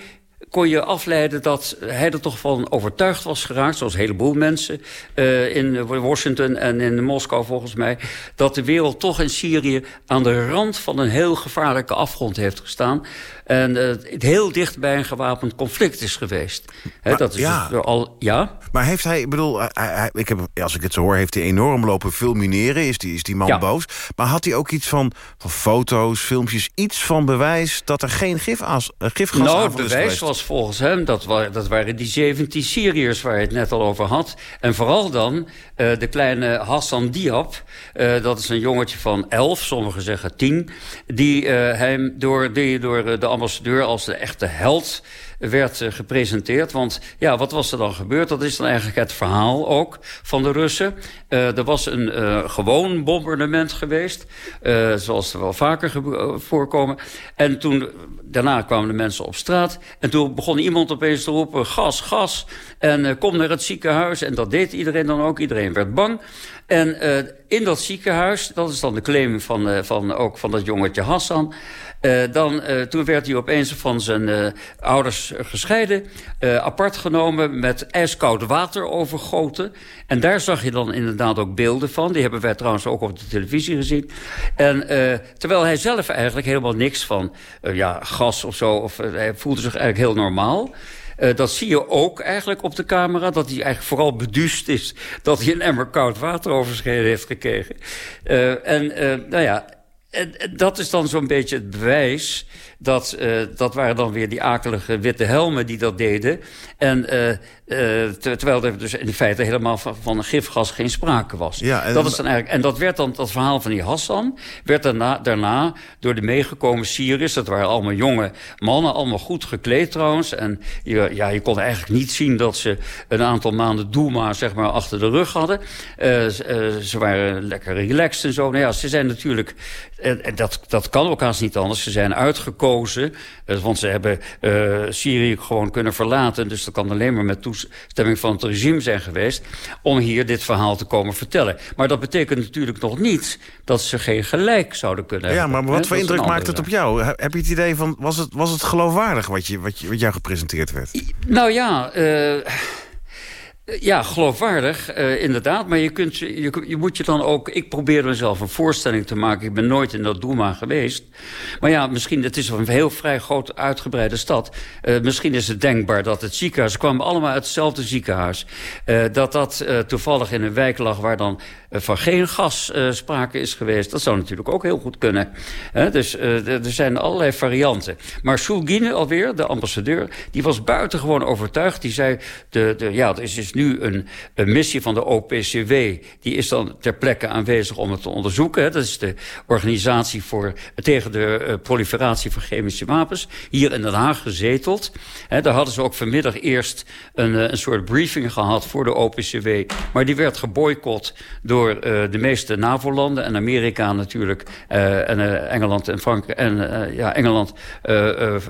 kon je afleiden dat hij er toch van overtuigd was geraakt... zoals een heleboel mensen uh, in Washington en in Moskou volgens mij... dat de wereld toch in Syrië aan de rand van een heel gevaarlijke afgrond heeft gestaan... en uh, het heel dicht bij een gewapend conflict is geweest. He, maar, dat is ja. dus al, ja? Maar heeft hij, ik bedoel, hij, hij, ik heb, als ik het zo hoor... heeft hij enorm lopen fulmineren, is die, is die man Ja. boos. Maar had hij ook iets van, van foto's, filmpjes... iets van bewijs dat er geen uh, gifgas Nou, het bewijs was volgens hem, dat, wa dat waren die 17 Syriërs waar je het net al over had. En vooral dan eh, de kleine Hassan Diab. eh, dat is een jongetje van 11, sommigen zeggen 10. Die eh, hem door, die door eh, de ambassadeur als de echte held werd eh, gepresenteerd. Want ja, wat was er dan gebeurd? Dat is dan eigenlijk het verhaal ook van de Russen. Eh, er was een eh, gewoon bombardement geweest. zoals er wel vaker voorkomen. En toen, daarna kwamen de mensen op straat. En toen begon iemand opeens te roepen, gas, gas. En kom naar het ziekenhuis. En dat deed iedereen dan ook. Iedereen werd bang. En in dat ziekenhuis, dat is dan de claim van, van, ook van dat jongetje Hassan... Dan, toen werd hij opeens van zijn eh, gescheiden. eh, apart genomen met ijskoud water overgoten. En daar zag je dan inderdaad ook beelden van. Die hebben wij trouwens ook op de televisie gezien. En eh, terwijl hij zelf eigenlijk helemaal niks van eh, ja, gas of zo... Of, hij voelde zich eigenlijk heel normaal... Dat zie je ook eigenlijk op de camera. Dat hij eigenlijk vooral beduust is dat hij een emmer koud water overschreden heeft gekregen. En nou ja, en dat is dan zo'n beetje het bewijs dat, eh, dat waren dan weer die akelige witte helmen die dat deden. En uh, uh, terwijl er dus in feite helemaal van, van gifgas geen sprake was. Ja, en, dat is dan eigenlijk, en dat werd dan, dat verhaal van die Hassan... werd daarna, daarna door de meegekomen Syriërs... dat waren allemaal jonge mannen, allemaal goed gekleed trouwens... en je, ja, je kon eigenlijk niet zien dat ze een aantal maanden Doema zeg maar, achter de rug hadden. ze waren lekker relaxed en zo. Nou ja, ze zijn natuurlijk... En dat, dat kan ook haast niet anders. Ze zijn uitgekozen, want ze hebben Syrië gewoon kunnen verlaten... dus dat kan alleen maar met toestemming van het regime zijn geweest... om hier dit verhaal te komen vertellen. Maar dat betekent natuurlijk nog niet dat ze geen gelijk zouden kunnen ja, hebben. Ja, maar wat voor indruk maakt het op jou? Heb je het idee van, was het, was het geloofwaardig wat, je, wat, je, wat jou gepresenteerd werd? Nou ja... Uh, ja, geloofwaardig, uh, inderdaad. Maar je, kunt, je, je, moet je dan ook... Ik probeer mezelf een voorstelling te maken. Ik ben nooit in dat Doema geweest. Maar ja, misschien... Het is een heel vrij groot uitgebreide stad. Uh, misschien is het denkbaar dat het ziekenhuis... Ze kwamen allemaal uit hetzelfde ziekenhuis. Dat dat toevallig in een wijk lag... waar dan van geen gas sprake is geweest. Dat zou natuurlijk ook heel goed kunnen. dus er zijn allerlei varianten. Maar Shulgine alweer, de ambassadeur... die was buitengewoon overtuigd. Die zei... De, de, ja, het is, nu een, een, missie van de OPCW. Die is dan ter plekke aanwezig om het te onderzoeken. Dat is de organisatie voor, tegen de uh, proliferatie van chemische wapens. Hier in Den Haag gezeteld. He, daar hadden ze ook vanmiddag eerst een, een soort briefing gehad voor de OPCW. Maar die werd geboycott door uh, de meeste NAVO-landen. En Amerika natuurlijk. En Engeland en, en, ja, Engeland,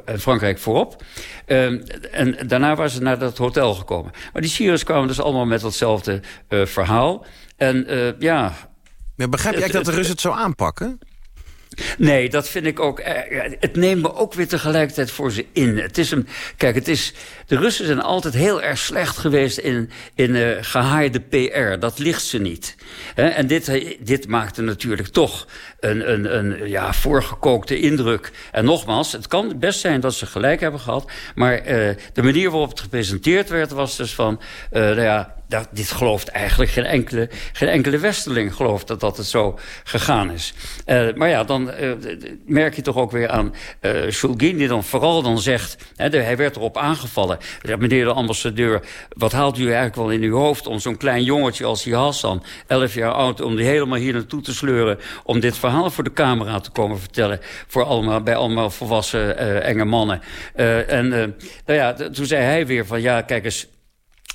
en Frankrijk voorop. Ehm, en daarna waren ze naar dat hotel gekomen. Maar die Syriërs kwamen dus allemaal met datzelfde uh, verhaal. En uh, ja... Maar begrijp je eigenlijk dat de Russen het zo aanpakken? Nee, dat vind ik ook... Eh, het neemt me ook weer tegelijkertijd voor ze in. Het is een... Kijk, het is... De Russen zijn altijd heel erg slecht geweest in, in uh, gehaaide PR. Dat ligt ze niet. En dit, dit maakte natuurlijk toch een, een, een ja, voorgekookte indruk. En nogmaals, het kan best zijn dat ze gelijk hebben gehad. Maar uh, de manier waarop het gepresenteerd werd was dus van... Uh, nou ja, dat, dit gelooft eigenlijk geen enkele, geen enkele westerling gelooft dat dat het zo gegaan is. Uh, maar ja, dan merk je toch ook weer aan uh, Shulgin die dan vooral dan zegt... Hè, hij werd erop aangevallen. Meneer de ambassadeur, wat haalt u eigenlijk wel in uw hoofd... om zo'n klein jongetje als die Hassan, 11 jaar oud... om die helemaal hier naartoe te sleuren... om dit verhaal voor de camera te komen vertellen... Voor allemaal, bij allemaal volwassen enge mannen. en nou ja, toen zei hij weer van... ja, kijk eens...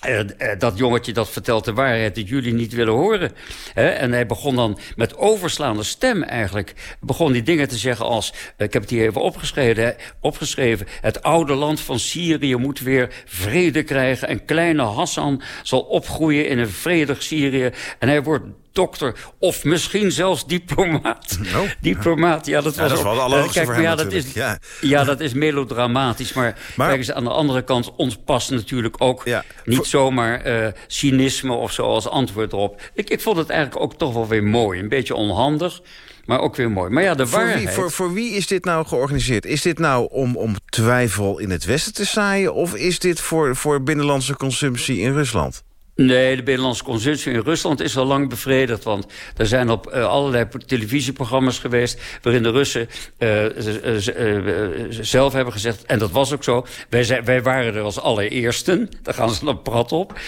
Uh, uh, dat jongetje dat vertelt de waarheid die jullie niet willen horen. He, en hij begon dan met overslaande stem eigenlijk... begon die dingen te zeggen als... Uh, ik heb het hier even opgeschreven, he, opgeschreven... het oude land van Syrië moet weer vrede krijgen... en kleine Hassan zal opgroeien in een vredig Syrië... en hij wordt dokter of misschien zelfs diplomaat. Oh. Diplomaat, ja, dat was, ja, dat kijk, hem ja, dat is, ja. ja, dat is melodramatisch. Maar, maar kijk eens, aan de andere kant, ons past natuurlijk ook ja, niet. Zomaar uh, cynisme of zo als antwoord erop. Ik, ik vond het eigenlijk ook toch wel weer mooi. Een beetje onhandig. Maar ook weer mooi. Maar ja, de voor waarheid... Wie, voor, voor wie is dit nou georganiseerd? Is dit nou om, om twijfel in het Westen te zaaien... of is dit voor, voor binnenlandse consumptie in Rusland? Nee, de binnenlandse consumptie in Rusland is al lang bevredigd. Want er zijn op uh, allerlei televisieprogramma's geweest... waarin de Russen uh, uh, zelf hebben gezegd... en dat was ook zo, wij, wij waren er als allereersten. Daar gaan ze dan prat op.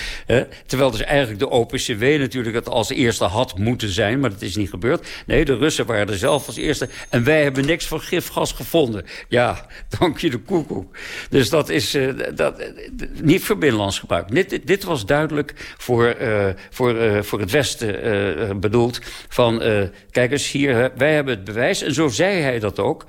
terwijl dus eigenlijk de OPCW natuurlijk het als eerste had moeten zijn... maar dat is niet gebeurd. Nee, de Russen waren er zelf als eerste. En wij hebben niks van gifgas gevonden. Ja, dank je de koekoek. Dus dat is dat, niet voor binnenlands gebruik. Dit, dit was duidelijk voor, uh, voor, uh, voor het Westen uh, bedoeld. Van, kijk eens, hier, wij hebben het bewijs. En zo zei hij dat ook,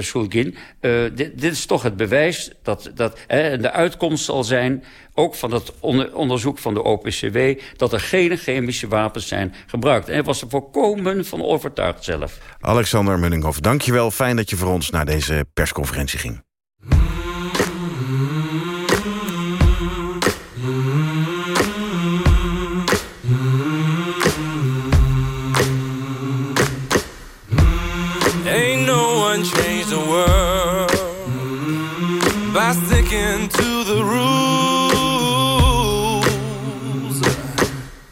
Shulgin. Dit, dit, is toch het bewijs dat, dat de uitkomst zal zijn... ook van onder, onderzoek van de OPCW... dat er geen chemische wapens zijn gebruikt. En hij was er volkomen van overtuigd zelf. Alexander Munninghoff, dankjewel. Fijn dat je voor ons naar deze persconferentie ging. By sticking to the rules.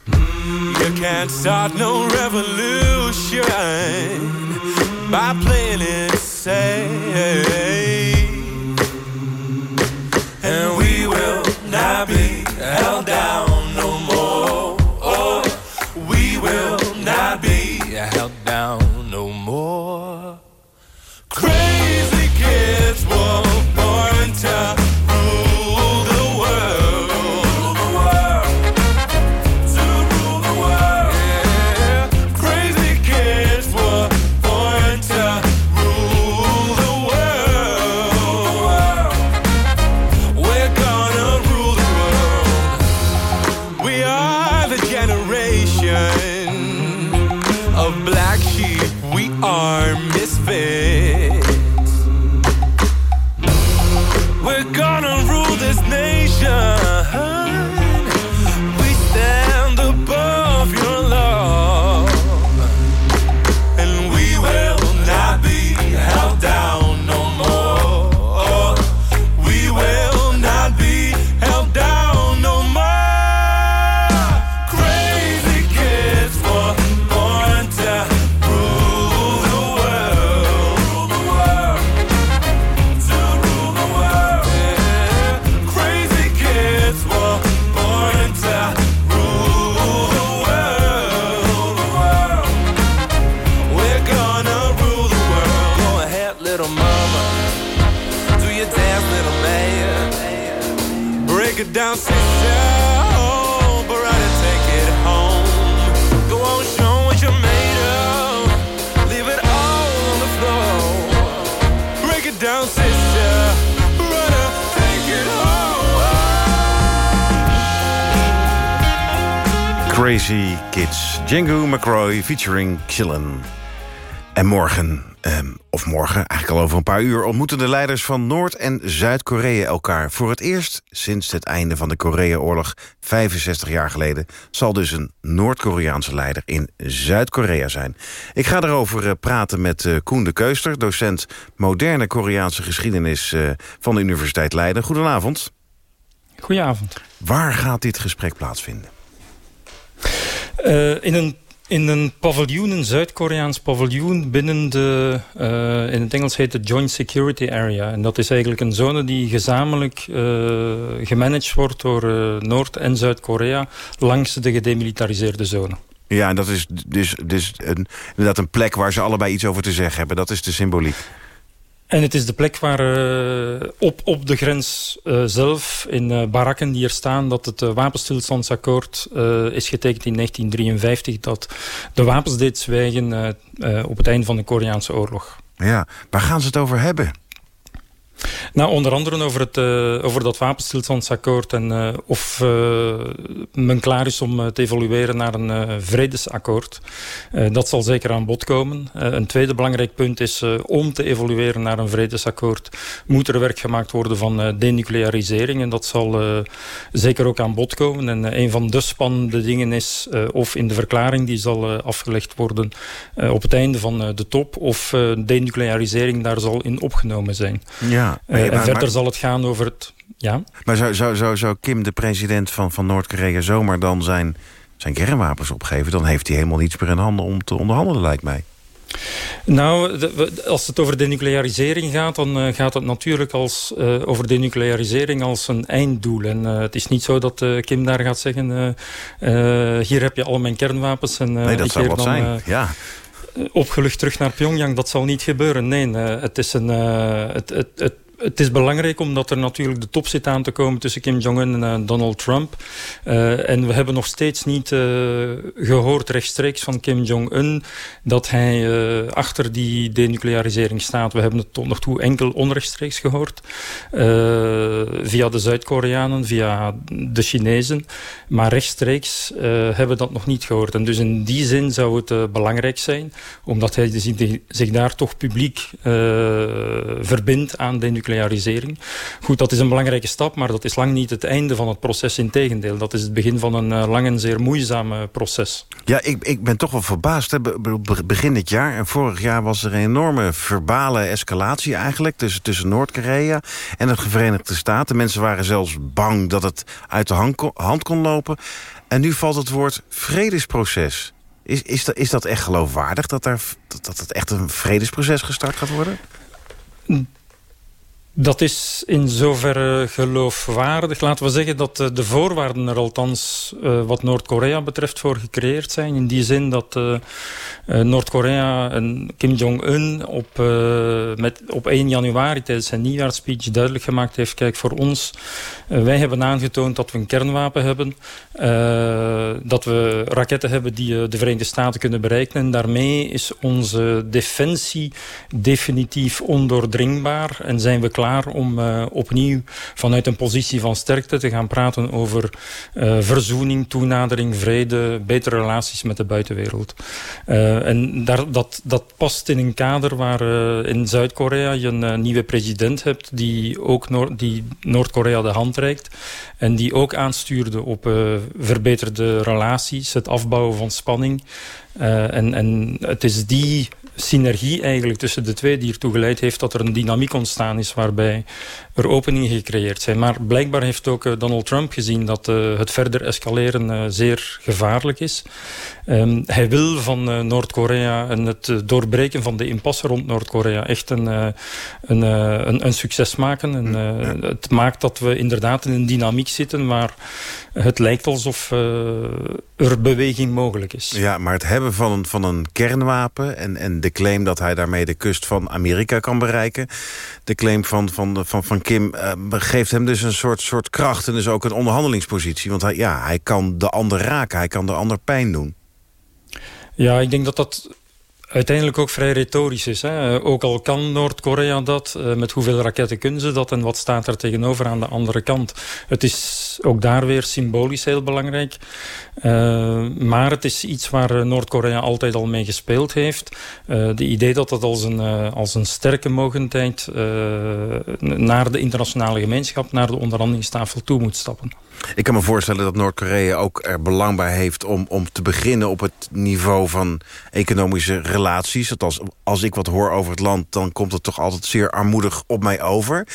Mm, you can't start no revolution by playing it safe. Crazy Kids. Django McCroy featuring Chillen. En morgen, ehm, of morgen, eigenlijk al over een paar uur... ontmoeten de leiders van Noord- en Zuid-Korea elkaar. Voor het eerst sinds het einde van de Korea-oorlog 65 jaar geleden... zal dus een Noord-Koreaanse leider in Zuid-Korea zijn. Ik ga erover eh, praten met eh, Koen de Keuster... docent moderne Koreaanse geschiedenis eh, van de Universiteit Leiden. Goedenavond. Goedenavond. Waar gaat dit gesprek plaatsvinden? Eh, in een in een paviljoen, een Zuid-Koreaans paviljoen binnen de, uh, in het Engels heet het Joint Security Area. En dat is eigenlijk een zone die gezamenlijk uh, gemanaged wordt door Noord- en Zuid-Korea langs de gedemilitariseerde zone. Ja, en dat is dus, dus een, inderdaad een plek waar ze allebei iets over te zeggen hebben. Dat is de symboliek. En het is de plek waar uh, op, op de grens uh, zelf, in uh, barakken die er staan... dat het wapenstilstandsakkoord is getekend in 1953... dat de wapens deed zwijgen op het einde van de Koreaanse oorlog. Ja, waar gaan ze het over hebben? Nou, onder andere over, het, uh, over dat wapenstilstandsakkoord en uh, of uh, men klaar is om te evolueren naar een vredesakkoord. dat zal zeker aan bod komen. een tweede belangrijk punt is om te evolueren naar een vredesakkoord moet er werk gemaakt worden van denuclearisering en dat zal zeker ook aan bod komen. En een van de spannende dingen is of in de verklaring die zal afgelegd worden op het einde van de top of denuclearisering daar zal in opgenomen zijn. Ja. En maar, verder maar, zal het gaan over het... Ja? Maar zou, zou, zou, zou Kim, de president van, van Noord-Korea... zomaar dan zijn, zijn kernwapens opgeven... dan heeft hij helemaal niets meer in handen om te onderhandelen, lijkt mij. Nou, als het over denuclearisering gaat... dan uh, gaat het natuurlijk als, uh, over denuclearisering als een einddoel. En uh, het is niet zo dat Kim daar gaat zeggen... hier heb je al mijn kernwapens. En, nee, dat ik zou wat dan, zijn, ja opgelucht terug naar Pyongyang. Dat zal niet gebeuren. Nee, het, is een, het, het, het, het is belangrijk omdat er natuurlijk de top zit aan te komen tussen Kim Jong-un en uh, Donald Trump. en we hebben nog steeds niet gehoord rechtstreeks van Kim Jong-un dat hij achter die denuclearisering staat. We hebben het tot nog toe enkel onrechtstreeks gehoord. via de Zuid-Koreanen, via de Chinezen. Maar rechtstreeks hebben we dat nog niet gehoord. En dus in die zin zou het belangrijk zijn, omdat hij zich daar toch publiek verbindt aan denuclearisering. Goed, dat is een belangrijke stap, maar dat is lang niet het einde van het proces. Integendeel, dat is het begin van een uh, lang en zeer moeizame proces. Ja, ik, ik ben toch wel verbaasd. Hè. Begin dit jaar en vorig jaar was er een enorme verbale escalatie eigenlijk... tussen, tussen Noord-Korea en de Verenigde Staten. Mensen waren zelfs bang dat het uit de hand kon, hand kon lopen. En nu valt het woord vredesproces. Is, is, dat, is dat echt geloofwaardig dat, daar, dat, dat het echt een vredesproces gestart gaat worden? Dat is in zoverre geloofwaardig. Laten we zeggen dat eh, de voorwaarden er althans uh, wat Noord-Korea betreft voor gecreëerd zijn. In die zin dat uh, Noord-Korea en Kim Jong-un op, met, op 1 januari tijdens zijn nieuwjaarsspeech duidelijk gemaakt heeft... kijk, voor ons, wij hebben aangetoond dat we een kernwapen hebben. dat we raketten hebben die de Verenigde Staten kunnen bereiken. En daarmee is onze defensie definitief ondoordringbaar en zijn we klaar om uh, opnieuw vanuit een positie van sterkte te gaan praten over uh, verzoening, toenadering, vrede, betere relaties met de buitenwereld. Uh, en daar, dat, dat past in een kader waar in Zuid-Korea je een nieuwe president hebt die ook Noord, die Noord-Korea de hand reikt en die ook aanstuurde op verbeterde relaties, het afbouwen van spanning. en, en het is die synergie eigenlijk tussen de twee die ertoe geleid heeft dat er een dynamiek ontstaan is waarbij er openingen gecreëerd zijn. Maar blijkbaar heeft ook uh, Donald Trump gezien dat uh, het verder escaleren uh, zeer gevaarlijk is. Um, hij wil van Noord-Korea en het doorbreken van de impasse rond Noord-Korea echt een, een, een, een, succes maken. En, het maakt dat we inderdaad in een dynamiek zitten waar het lijkt alsof er beweging mogelijk is. Ja, maar het hebben van een, van een kernwapen en, en de claim dat hij daarmee de kust van Amerika kan bereiken. De claim van, van, van, van Kim uh, geeft hem dus een soort, soort kracht en dus ook een onderhandelingspositie. Want hij, ja, hij kan de ander raken, hij kan de ander pijn doen. Ja, ik denk dat dat uiteindelijk ook vrij retorisch is. Ook al kan Noord-Korea dat, uh, met hoeveel raketten kunnen ze dat... en wat staat er tegenover aan de andere kant. Het is ook daar weer symbolisch heel belangrijk. Uh, maar het is iets waar Noord-Korea altijd al mee gespeeld heeft. Uh, de idee dat dat als een, als een sterke mogendheid... naar de internationale gemeenschap, naar de onderhandelingstafel toe moet stappen. Ik kan me voorstellen dat Noord-Korea ook er belang bij heeft... Om, om te beginnen op het niveau van economische relaties. Dat als, als ik wat hoor over het land... dan komt het toch altijd zeer armoedig op mij over.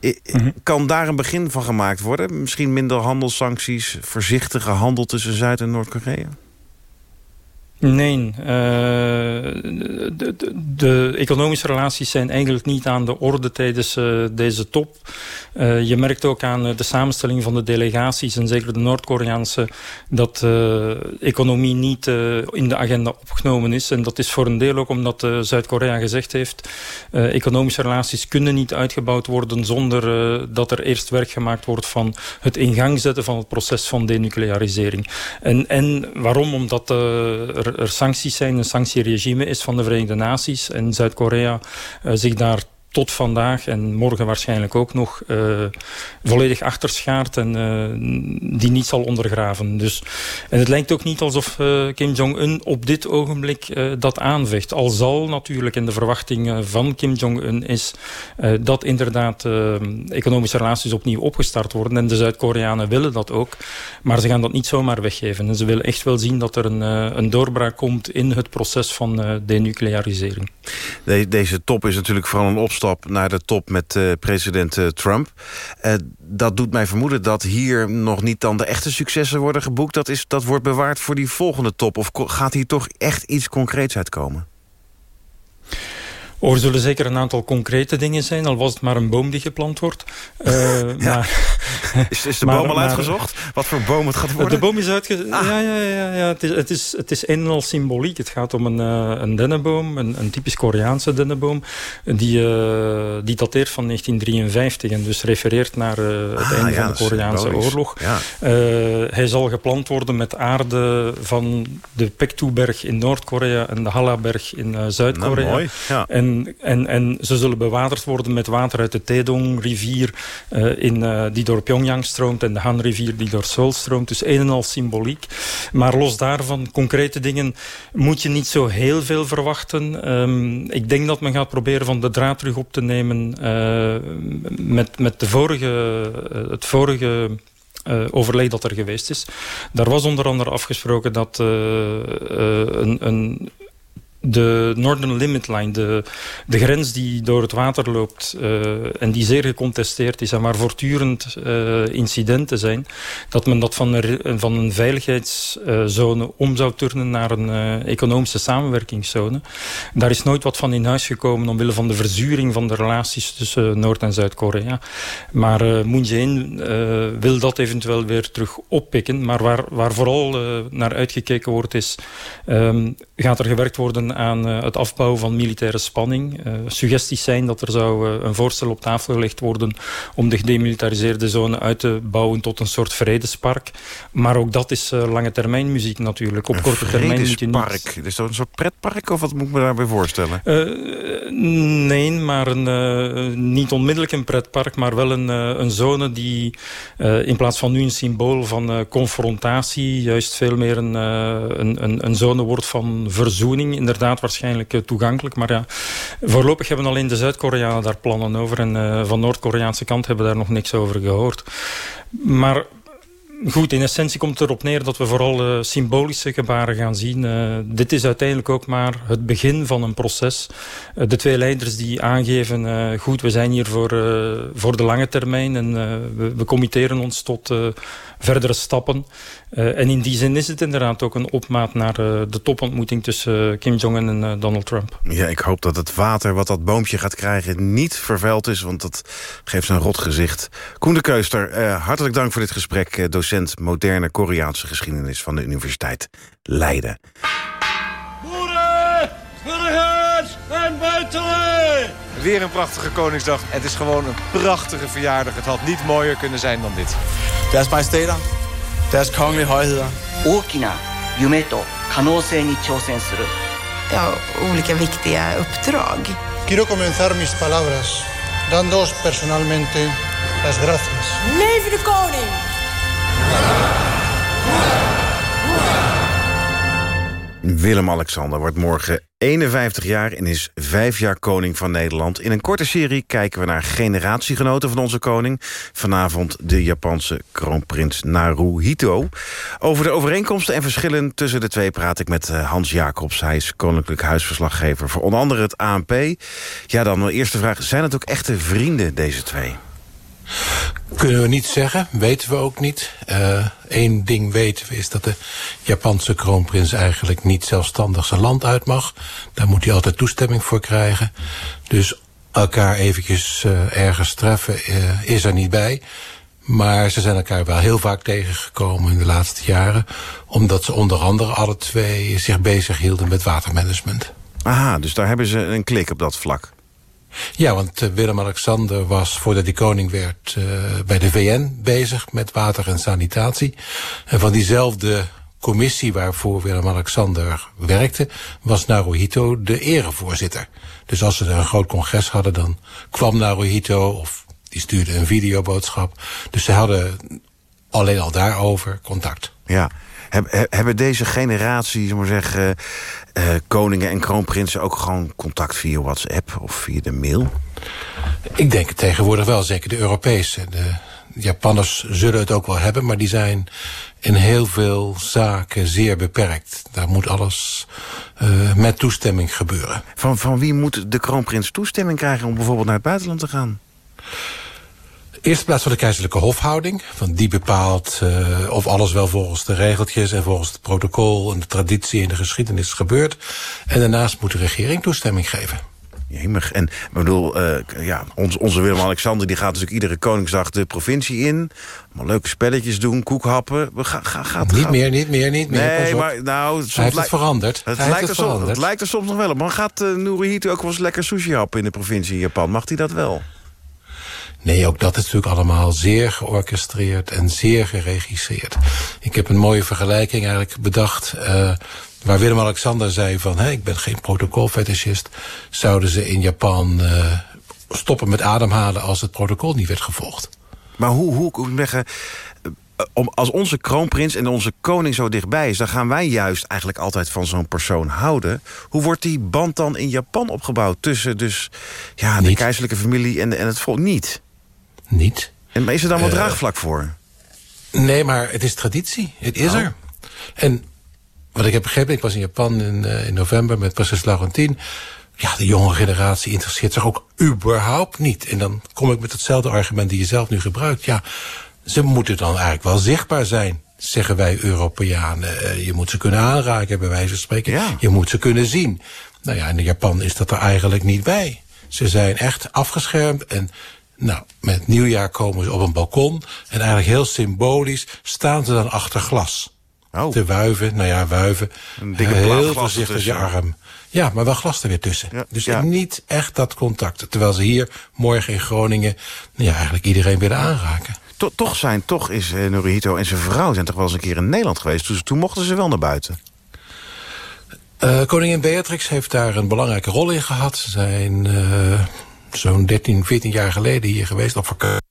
Mhm. Kan daar een begin van gemaakt worden? Misschien minder handelssancties, voorzichtige handel tussen Zuid- en Noord-Korea? Nee, uh, de, de, economische relaties zijn eigenlijk niet aan de orde tijdens uh, deze top. Uh, je merkt ook aan de samenstelling van de delegaties, en zeker de Noord-Koreaanse, dat economie niet in de agenda opgenomen is. En dat is voor een deel ook omdat Zuid-Korea gezegd heeft, economische relaties kunnen niet uitgebouwd worden zonder dat er eerst werk gemaakt wordt van het in gang zetten van het proces van denuclearisering. En, en waarom? Omdat er er, sancties zijn, een sanctieregime is van de Verenigde Naties. En Zuid-Korea uh, zich daar tot vandaag en morgen waarschijnlijk ook nog uh, volledig achterschaart en uh, die niet zal ondergraven. Dus, en het lijkt ook niet alsof uh, Kim Jong-un op dit ogenblik dat aanvecht. Al zal natuurlijk in de verwachting van Kim Jong-un is dat inderdaad economische relaties opnieuw opgestart worden. En de Zuid-Koreanen willen dat ook. Maar ze gaan dat niet zomaar weggeven. En ze willen echt wel zien dat er een, een doorbraak komt in het proces van denuclearisering. De, deze top is natuurlijk vooral een opstand naar de top met uh, president uh, Trump. Uh, dat doet mij vermoeden dat hier nog niet dan de echte successen worden geboekt. Dat, is, dat wordt bewaard voor die volgende top. Of gaat hier toch echt iets concreets uitkomen? Er zullen zeker een aantal concrete dingen zijn, al was het maar een boom die geplant wordt. Uh, ja. maar, is, is de boom al uitgezocht? Wat voor boom het gaat worden? De boom is uitgezocht. Ah. Ja, ja, ja, ja. Het, is, het, is, het is een en al symboliek. Het gaat om een, uh, een dennenboom, een, een, typisch Koreaanse dennenboom, die, uh, die dateert van 1953 en dus refereert naar het ah, einde ja, van de Koreaanse oorlog. Ja. hij zal geplant worden met aarde van de Pektu-berg in Noord-Korea en de Halla-berg in Zuid-Korea. Nou, mooi. Ja. En en, en, ze zullen bewaterd worden met water uit de Taedong-rivier... Uh, uh, die door Pyongyang stroomt en de Han-rivier die door Seoul stroomt. Dus een en al symboliek. Maar los daarvan, concrete dingen, moet je niet zo heel veel verwachten. Um, ik denk dat men gaat proberen van de draad terug op te nemen... Uh, met, met de vorige, het vorige uh, overleg dat er geweest is. Daar was onder andere afgesproken dat een, een, de Northern Limit Line, de, de grens die door het water loopt uh, en die zeer gecontesteerd is en waar voortdurend uh, incidenten zijn, dat men dat van een, van een veiligheidszone om zou turnen naar een uh, economische samenwerkingszone. Daar is nooit wat van in huis gekomen omwille van de verzuring van de relaties tussen Noord- en Zuid-Korea. Maar Moon Jae-in wil dat eventueel weer terug oppikken, maar waar, waar vooral naar uitgekeken wordt is, um, gaat er gewerkt worden aan uh, het afbouwen van militaire spanning. Uh, suggesties zijn dat er zou uh, een voorstel op tafel gelegd worden om de gedemilitariseerde zone uit te bouwen tot een soort vredespark. Maar ook dat is lange termijn muziek natuurlijk. Op een korte termijn moet je niet... Is dat een soort pretpark of wat moet ik me daarbij voorstellen? nee, maar een, niet onmiddellijk een pretpark, maar wel een, een zone die in plaats van nu een symbool van confrontatie juist veel meer een, een, een, een zone wordt van verzoening. Inderdaad waarschijnlijk eh, toegankelijk. Maar ja, voorlopig hebben alleen de Zuid-Koreanen daar plannen over. En uh, van Noord-Koreaanse kant hebben daar nog niks over gehoord. Maar goed, in essentie komt het erop neer dat we vooral uh, symbolische gebaren gaan zien. Dit is uiteindelijk ook maar het begin van een proces. De twee leiders die aangeven, goed, we zijn hier voor, voor de lange termijn en we, we committeren ons tot verdere stappen. Uh, en in die zin is het inderdaad ook een opmaat naar uh, de topontmoeting tussen uh, Kim Jong-un en Donald Trump. Ja, ik hoop dat het water wat dat boompje gaat krijgen niet vervuild is, want dat geeft zijn rot gezicht. Koen de Keuster, hartelijk dank voor dit gesprek. docent moderne Koreaanse geschiedenis van de Universiteit Leiden. Weer een prachtige Koningsdag. Het is gewoon een prachtige verjaardag. Het had niet mooier kunnen zijn dan dit. Deres majesteter, deres kongelige hoogheden. Okina, Yumeto, Kanosei ni chousen suru. Ja, olika viktiga uppdrag. Quiero comenzar mis palabras dando personalmente las gracias. Leven de koning! Willem-Alexander wordt morgen 51 jaar en is vijf jaar koning van Nederland. In een korte serie kijken we naar generatiegenoten van onze koning. Vanavond de Japanse kroonprins Naruhito. Over de overeenkomsten en verschillen tussen de twee praat ik met eh, Hans Jacobs. Hij is koninklijk huisverslaggever voor onder andere het ANP. Ja, dan de eerste vraag. Zijn het ook echte vrienden, deze twee? Kunnen we niet zeggen, weten we ook niet. Eén uh, ding weten we is dat de Japanse kroonprins eigenlijk niet zelfstandig zijn land uit mag. Daar moet hij altijd toestemming voor krijgen. Dus elkaar eventjes uh, ergens treffen uh, is er niet bij. Maar ze zijn elkaar wel heel vaak tegengekomen in de laatste jaren. Omdat ze onder andere alle twee zich bezig hielden met watermanagement. Aha, dus daar hebben ze een klik op dat vlak. Ja, want uh, Willem-Alexander was, voordat hij koning werd... Uh, bij de VN bezig met water en sanitatie. En van diezelfde commissie waarvoor Willem-Alexander werkte... was Naruhito de erevoorzitter. Dus als ze een groot congres hadden, dan kwam Naruhito... of die stuurde een videoboodschap. Dus ze hadden alleen al daarover contact. Ja, hebben deze generatie, maar zeggen, uh, koningen en kroonprinsen ook gewoon contact via WhatsApp of via de mail? Ik denk het tegenwoordig wel, zeker de Europese. De Japanners zullen het ook wel hebben, maar die zijn in heel veel zaken zeer beperkt. Daar moet alles uh, met toestemming gebeuren. Van, van wie moet de kroonprins toestemming krijgen om bijvoorbeeld naar het buitenland te gaan? Eerste plaats van de keizerlijke hofhouding. Van die bepaalt uh, of alles wel volgens de regeltjes en volgens het protocol en de traditie en de geschiedenis gebeurt. En daarnaast moet de regering toestemming geven. Jemig. En ik bedoel, uh, ja, ons, onze Willem-Alexander die gaat natuurlijk iedere Koningsdag de provincie in. Allemaal leuke spelletjes doen, koekhappen. Ga, ga, gaat, niet meer, niet meer, niet meer. Nee, maar nou... Hij heeft het veranderd. Het, hij lijkt, het er soms, veranderd. het lijkt er soms nog wel op. Maar gaat uh, ook wel eens lekker sushi happen in de provincie Japan? Mag hij dat wel? Nee, ook dat is natuurlijk allemaal zeer georchestreerd en zeer geregisseerd. Ik heb een mooie vergelijking eigenlijk bedacht... Uh, waar Willem-Alexander zei van... Hey, ik ben geen protocolfetischist... zouden ze in Japan uh, stoppen met ademhalen... als het protocol niet werd gevolgd. Maar hoe, hoe, hoe zeggen... Om, als onze kroonprins en onze koning zo dichtbij is... dan gaan wij juist eigenlijk altijd van zo'n persoon houden. Hoe wordt die band dan in Japan opgebouwd... tussen dus, ja, de Niet. keizerlijke familie en, en het volk? Niet. Niet. En is er dan wel Uh, draagvlak voor? Nee, maar het is traditie. Het is Oh. er. En wat ik heb begrepen, ik was in Japan in, uh, in november met prinses Laurentien. Ja, de jonge generatie interesseert zich ook überhaupt niet. En dan kom ik met hetzelfde argument die je zelf nu gebruikt. Ja, ze moeten dan eigenlijk wel zichtbaar zijn zeggen wij Europeanen. je moet ze kunnen aanraken, bij wijze van spreken. Ja. Je moet ze kunnen zien. Nou ja, in Japan is dat er eigenlijk niet bij. Ze zijn echt afgeschermd en nou, met nieuwjaar komen ze op een balkon... en eigenlijk heel symbolisch staan ze dan achter glas. Oh. Te wuiven, nou ja, wuiven. Een dikke heel voorzichtig je arm. Ja, maar wel glas er weer tussen. Ja, dus ja. niet echt dat contact. Terwijl ze hier morgen in Groningen... Nou ja, eigenlijk iedereen willen aanraken. To toch zijn, toch is uh, Norihito en zijn vrouw... zijn toch wel eens een keer in Nederland geweest. Dus toen mochten ze wel naar buiten. Uh, koningin Beatrix heeft daar een belangrijke rol in gehad. Zijn uh, zo'n 13, 14 jaar geleden hier geweest op vakantie.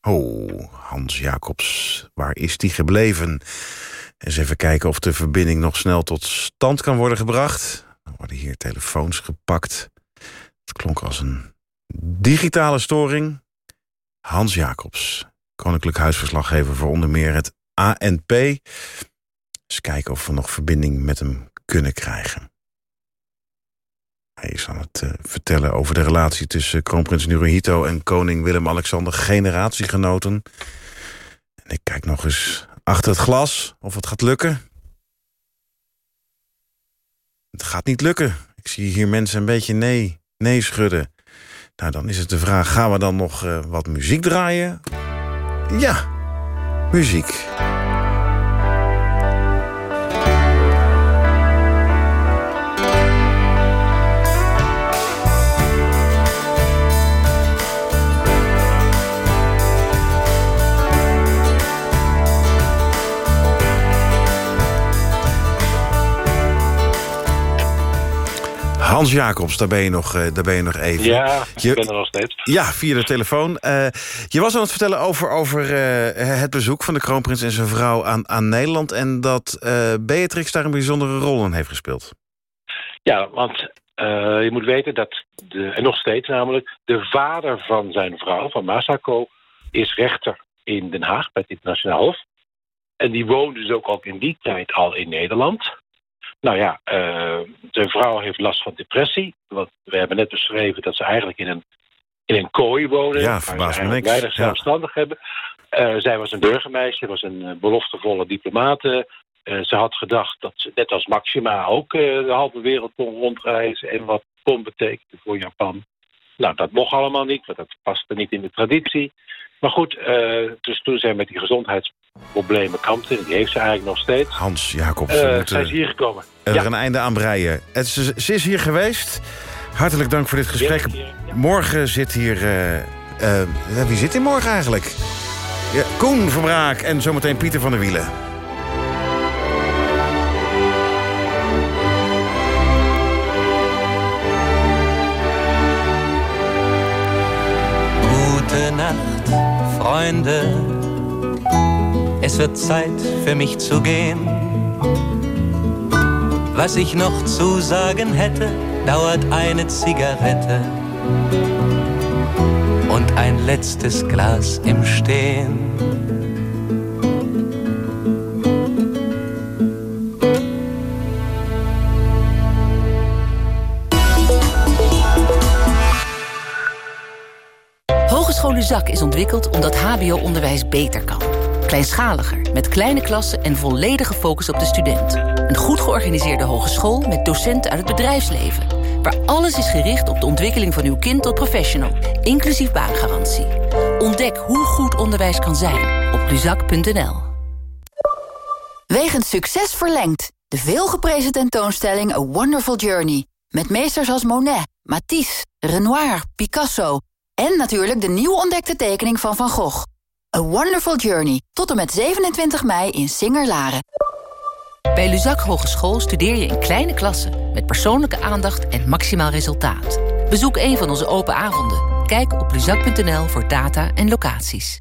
Oh, Hans Jacobs, waar is die gebleven? Eens even kijken of de verbinding nog snel tot stand kan worden gebracht. Er worden hier telefoons gepakt. Het klonk als een digitale storing. Hans Jacobs, koninklijk huisverslaggever voor onder meer het ANP. Eens kijken of we nog verbinding met hem kunnen krijgen. Hij is aan het uh, vertellen over de relatie tussen kroonprins Naruhito en koning Willem-Alexander, generatiegenoten. En ik kijk nog eens achter het glas of het gaat lukken. Het gaat niet lukken. Ik zie hier mensen een beetje nee, nee schudden. Nou, dan is het de vraag, gaan we dan nog uh, wat muziek draaien? Ja, muziek. Hans Jacobs, daar ben je nog, uh, daar ben je nog even. Ja, je, ik ben er nog steeds. Ja, via de telefoon. Uh, je was aan het vertellen over, over uh, het bezoek van de kroonprins en zijn vrouw aan, aan Nederland... en dat Beatrix daar een bijzondere rol in heeft gespeeld. Ja, want je moet weten dat, de, en nog steeds namelijk... de vader van zijn vrouw, van Masako, is rechter in Den Haag... bij het Internationaal Hof. En die woonde dus ook, ook in die tijd al in Nederland... Nou ja, uh, de vrouw heeft last van depressie. Want we hebben net beschreven dat ze eigenlijk in een, in een kooi wonen. Ja, verbaast me niks. weinig zelfstandig ja. hebben. Uh, zij was een burgermeisje, was een uh, beloftevolle diplomate. ze had gedacht dat ze net als Maxima ook de halve wereld kon rondreizen... en wat kon betekenen voor Japan. Nou, dat mocht allemaal niet, want dat paste niet in de traditie. Maar goed, dus toen zij met die gezondheidsproblemen kampte... die heeft ze eigenlijk nog steeds... Hans Jacobs, uh, moeten... zijn ze hier gekomen. Er ja. een einde aan breien. Het, ze, ze, is hier geweest. Hartelijk dank voor dit gesprek. Ja, ja. Morgen zit hier... Uh, uh, wie zit hier morgen eigenlijk? Ja, Koen Verbraak en zometeen Pieter van der Wielen. Gute Nacht, Freunde. Es wird Zeit für mich zu gehen. Was ich noch zu sagen hätte, dauert eine Zigarette und ein letztes Glas im Stehen. Hogeschool Luzak is ontwikkeld omdat hbo-onderwijs beter kan. Kleinschaliger, met kleine klassen en volledige focus op de student. Een goed georganiseerde hogeschool met docenten uit het bedrijfsleven. Waar alles is gericht op de ontwikkeling van uw kind tot professional. Inclusief baangarantie. Ontdek hoe goed onderwijs kan zijn op luzak.nl. Wegens succes verlengd. De veelgeprezen tentoonstelling A Wonderful Journey. Met meesters als Monet, Matisse, Renoir, Picasso... en natuurlijk de nieuw ontdekte tekening van Van Gogh. A Wonderful Journey. Tot en met 27 mei in Singer-Laren. Bij Luzak Hogeschool studeer je in kleine klassen... met persoonlijke aandacht en maximaal resultaat. Bezoek een van onze open avonden. Kijk op luzak.nl voor data en locaties.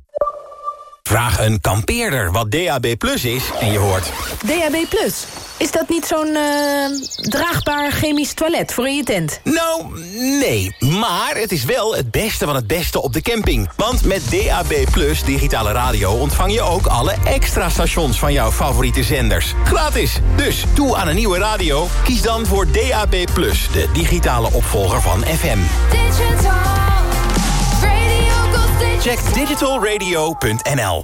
Vraag een kampeerder wat DAB Plus is en je hoort... DAB Plus... Is dat niet zo'n eh, draagbaar chemisch toilet voor in je tent? Nou, nee. Maar het is wel het beste van het beste op de camping. Want met DAB Plus digitale radio ontvang je ook alle extra stations van jouw favoriete zenders. Gratis. Dus toe aan een nieuwe radio. Kies dan voor DAB Plus, de digitale opvolger van FM. Check digitalradio.nl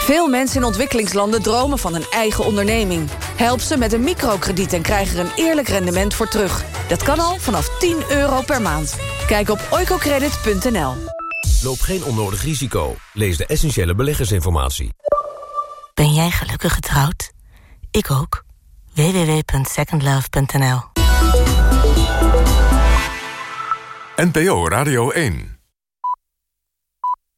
Veel mensen in ontwikkelingslanden dromen van een eigen onderneming. Help ze met een microkrediet en krijg er een eerlijk rendement voor terug. Dat kan al vanaf 10 euro per maand. Kijk op oicocredit.nl. Loop geen onnodig risico. Lees de essentiële beleggersinformatie. Ben jij gelukkig getrouwd? Ik ook. www.secondlove.nl NPO Radio 1